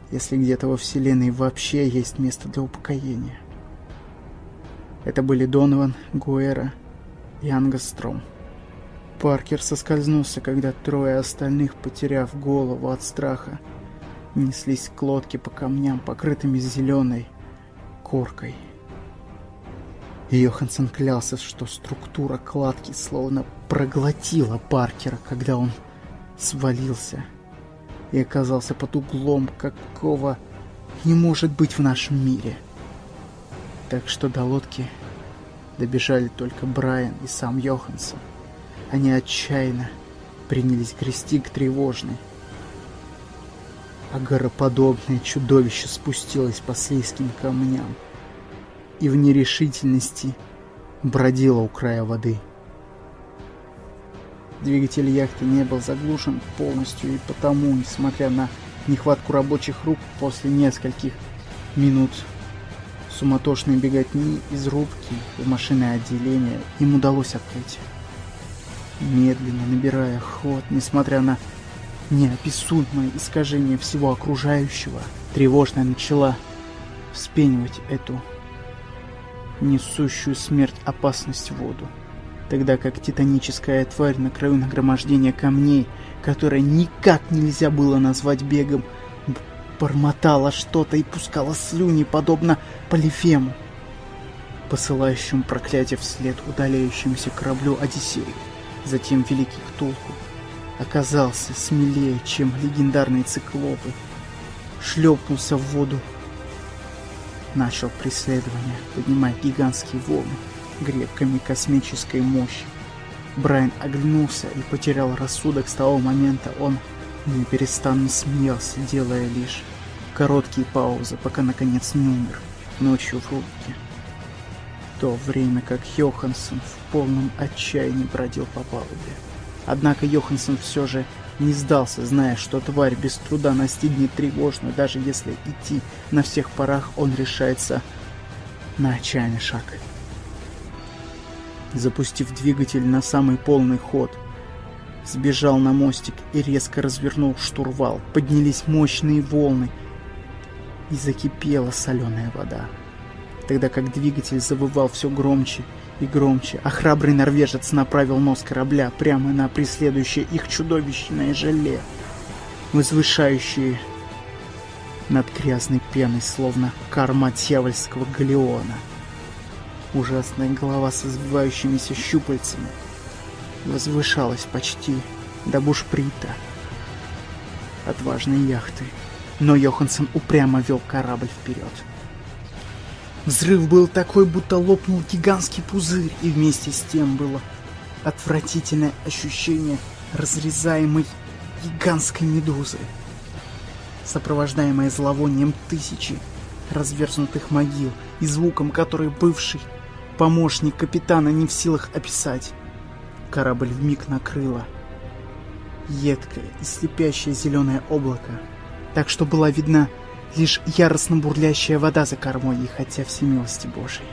Если где-то во Вселенной вообще есть место для упокоения. Это были Донован, Гуэра и Ангастром. Паркер соскользнулся, когда трое остальных, потеряв голову от страха, неслись к лодке по камням, покрытыми зеленой коркой. Йоханссон клялся, что структура кладки словно проглотила Паркера, когда он свалился и оказался под углом, какого не может быть в нашем мире. Так что до лодки добежали только Брайан и сам Йоханссон. Они отчаянно принялись грести к тревожной. А гороподобное чудовище спустилось по слизким камням и в нерешительности бродило у края воды. Двигатель яхты не был заглушен полностью, и потому, несмотря на нехватку рабочих рук, после нескольких минут суматошной беготни из рубки в машинное отделение им удалось открыть медленно набирая ход, несмотря на неописуемое искажение всего окружающего, тревожно начала вспенивать эту несущую смерть опасность в воду. Тогда как титаническая тварь на краю нагромождения камней, которое никак нельзя было назвать бегом, бормотала что-то и пускала слюни, подобно Полифему, посылающему проклятие вслед удаляющемуся кораблю Одиссею. Затем великий Ктулху оказался смелее, чем легендарные циклопы. Шлепнулся в воду. Начал преследование, поднимая гигантские волны гребками космической мощи. Брайан оглянулся и потерял рассудок с того момента. Он неперестанно смеялся, делая лишь короткие паузы, пока наконец не умер ночью в рубке то время как Йоханссон в полном отчаянии бродил по палубе. Однако Йоханссон все же не сдался, зная, что тварь без труда настигнет тревожную, даже если идти на всех парах он решается на отчаянный шаг. Запустив двигатель на самый полный ход, сбежал на мостик и резко развернул штурвал. Поднялись мощные волны, и закипела соленая вода тогда как двигатель завывал все громче и громче, а храбрый норвежец направил нос корабля прямо на преследующее их чудовищное желе, возвышающее над грязной пеной, словно карма дьявольского галеона. Ужасная голова с извивающимися щупальцами возвышалась почти до бушприта отважной яхты, но Йоханссон упрямо вел корабль вперед. Взрыв был такой, будто лопнул гигантский пузырь, и вместе с тем было отвратительное ощущение разрезаемой гигантской медузы, сопровождаемое зловонием тысячи разверзнутых могил и звуком, который бывший помощник капитана не в силах описать. Корабль вмиг накрыло едкое и слепящее зеленое облако, так что была видна лишь яростно бурлящая вода за кормой, и хотя всемилости Божией.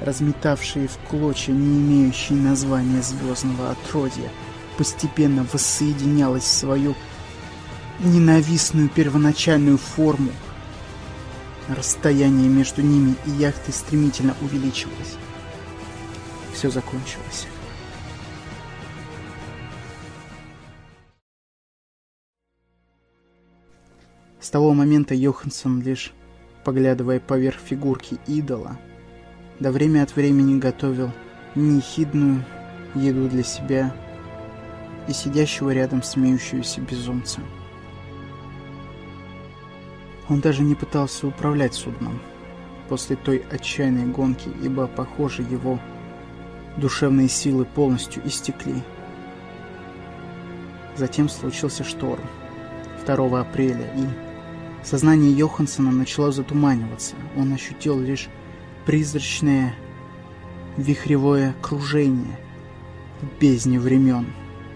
Разметавшие в клочья, не имеющие названия звездного отродья, постепенно воссоединялась в свою ненавистную первоначальную форму. Расстояние между ними и яхтой стремительно увеличивалось. Все закончилось. С того момента Йоханссон лишь, поглядывая поверх фигурки идола, до время от времени готовил нехидную еду для себя и сидящего рядом смеющегося безумца. Он даже не пытался управлять судном после той отчаянной гонки, ибо, похоже, его душевные силы полностью истекли. Затем случился шторм 2 апреля, и Сознание Йоханссона начало затуманиваться. Он ощутил лишь призрачное вихревое кружение в бездне времен,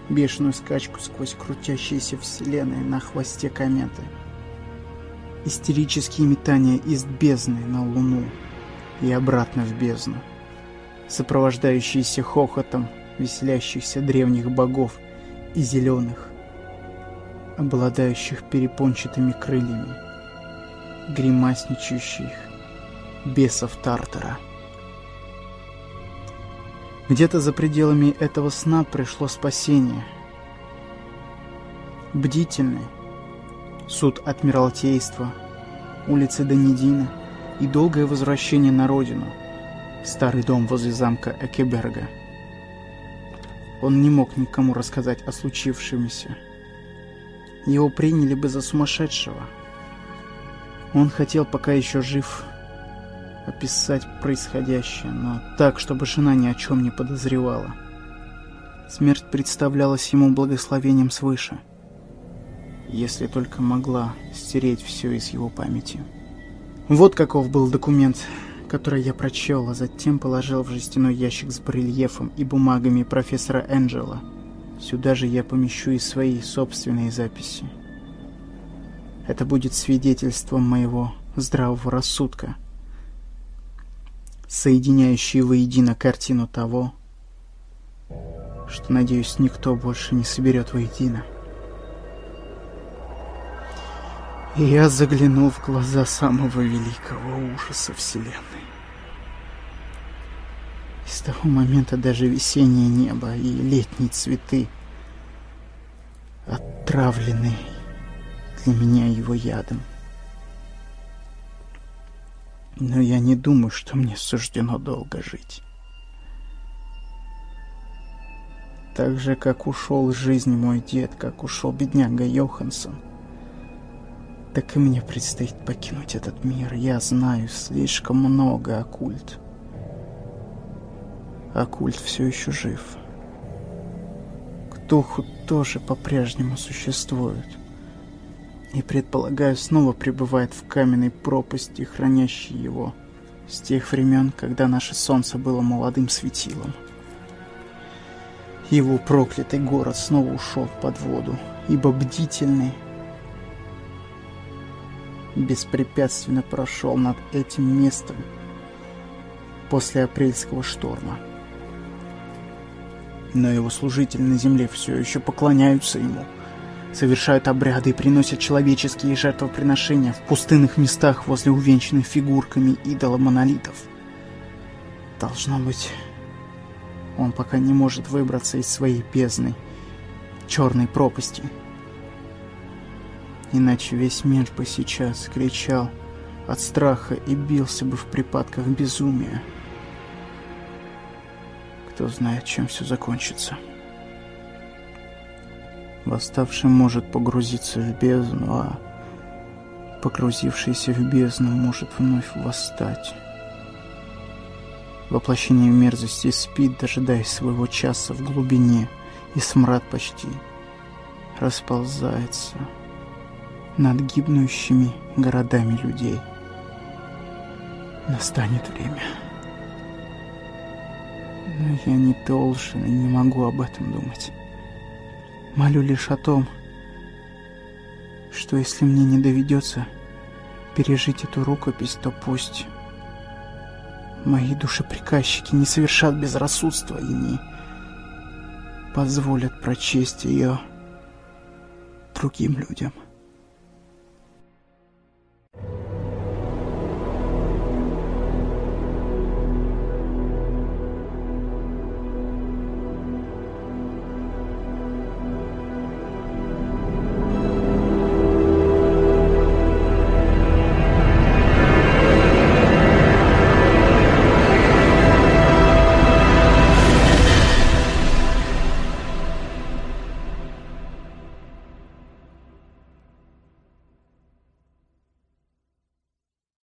бешеную скачку сквозь крутящиеся вселенные на хвосте кометы, истерические метания из бездны на Луну и обратно в бездну. сопровождающиеся хохотом веселящихся древних богов и зеленых, обладающих перепончатыми крыльями, гримасничающих бесов Тартара. Где-то за пределами этого сна пришло спасение. Бдительный, суд Адмиралтейства, улицы Данидина и долгое возвращение на родину, старый дом возле замка Экеберга. Он не мог никому рассказать о случившемся. Его приняли бы за сумасшедшего. Он хотел, пока еще жив, описать происходящее, но так, чтобы жена ни о чем не подозревала. Смерть представлялась ему благословением свыше, если только могла стереть все из его памяти. Вот каков был документ, который я прочел, а затем положил в жестяной ящик с барельефом и бумагами профессора Энджела. Сюда же я помещу и свои собственные записи. Это будет свидетельством моего здравого рассудка – соединяющие воедино картину того, что, надеюсь, никто больше не соберет воедино. И я заглянул в глаза самого великого ужаса Вселенной. С того момента даже весеннее небо и летние цветы отравлены для меня его ядом. Но я не думаю, что мне суждено долго жить. Так же, как ушел из жизни мой дед, как ушел бедняга Йоханссон, так и мне предстоит покинуть этот мир. Я знаю слишком много о культ. А культ все еще жив. Ктуху тоже по-прежнему существует и, предполагаю, снова пребывает в каменной пропасти, хранящей его с тех времен, когда наше солнце было молодым светилом. Его проклятый город снова ушел под воду, ибо бдительный беспрепятственно прошел над этим местом после апрельского шторма. Но его служители на земле все еще поклоняются ему – совершают обряды и приносят человеческие жертвоприношения в пустынных местах возле увенчанных фигурками идола-монолитов. Должно быть, он пока не может выбраться из своей бездны, черной пропасти. Иначе весь мир бы сейчас кричал от страха и бился бы в припадках безумия. Кто знает, чем все закончится. Восставший может погрузиться в бездну, а погрузившийся в бездну может вновь восстать. Воплощение мерзости спит, дожидаясь своего часа в глубине, и смрад почти расползается над гибнущими городами людей. Настанет время. Но я не должен и не могу об этом думать. Молю лишь о том, что если мне не доведется пережить эту рукопись, то пусть мои душеприказчики не совершат безрассудства и не позволят прочесть ее другим людям.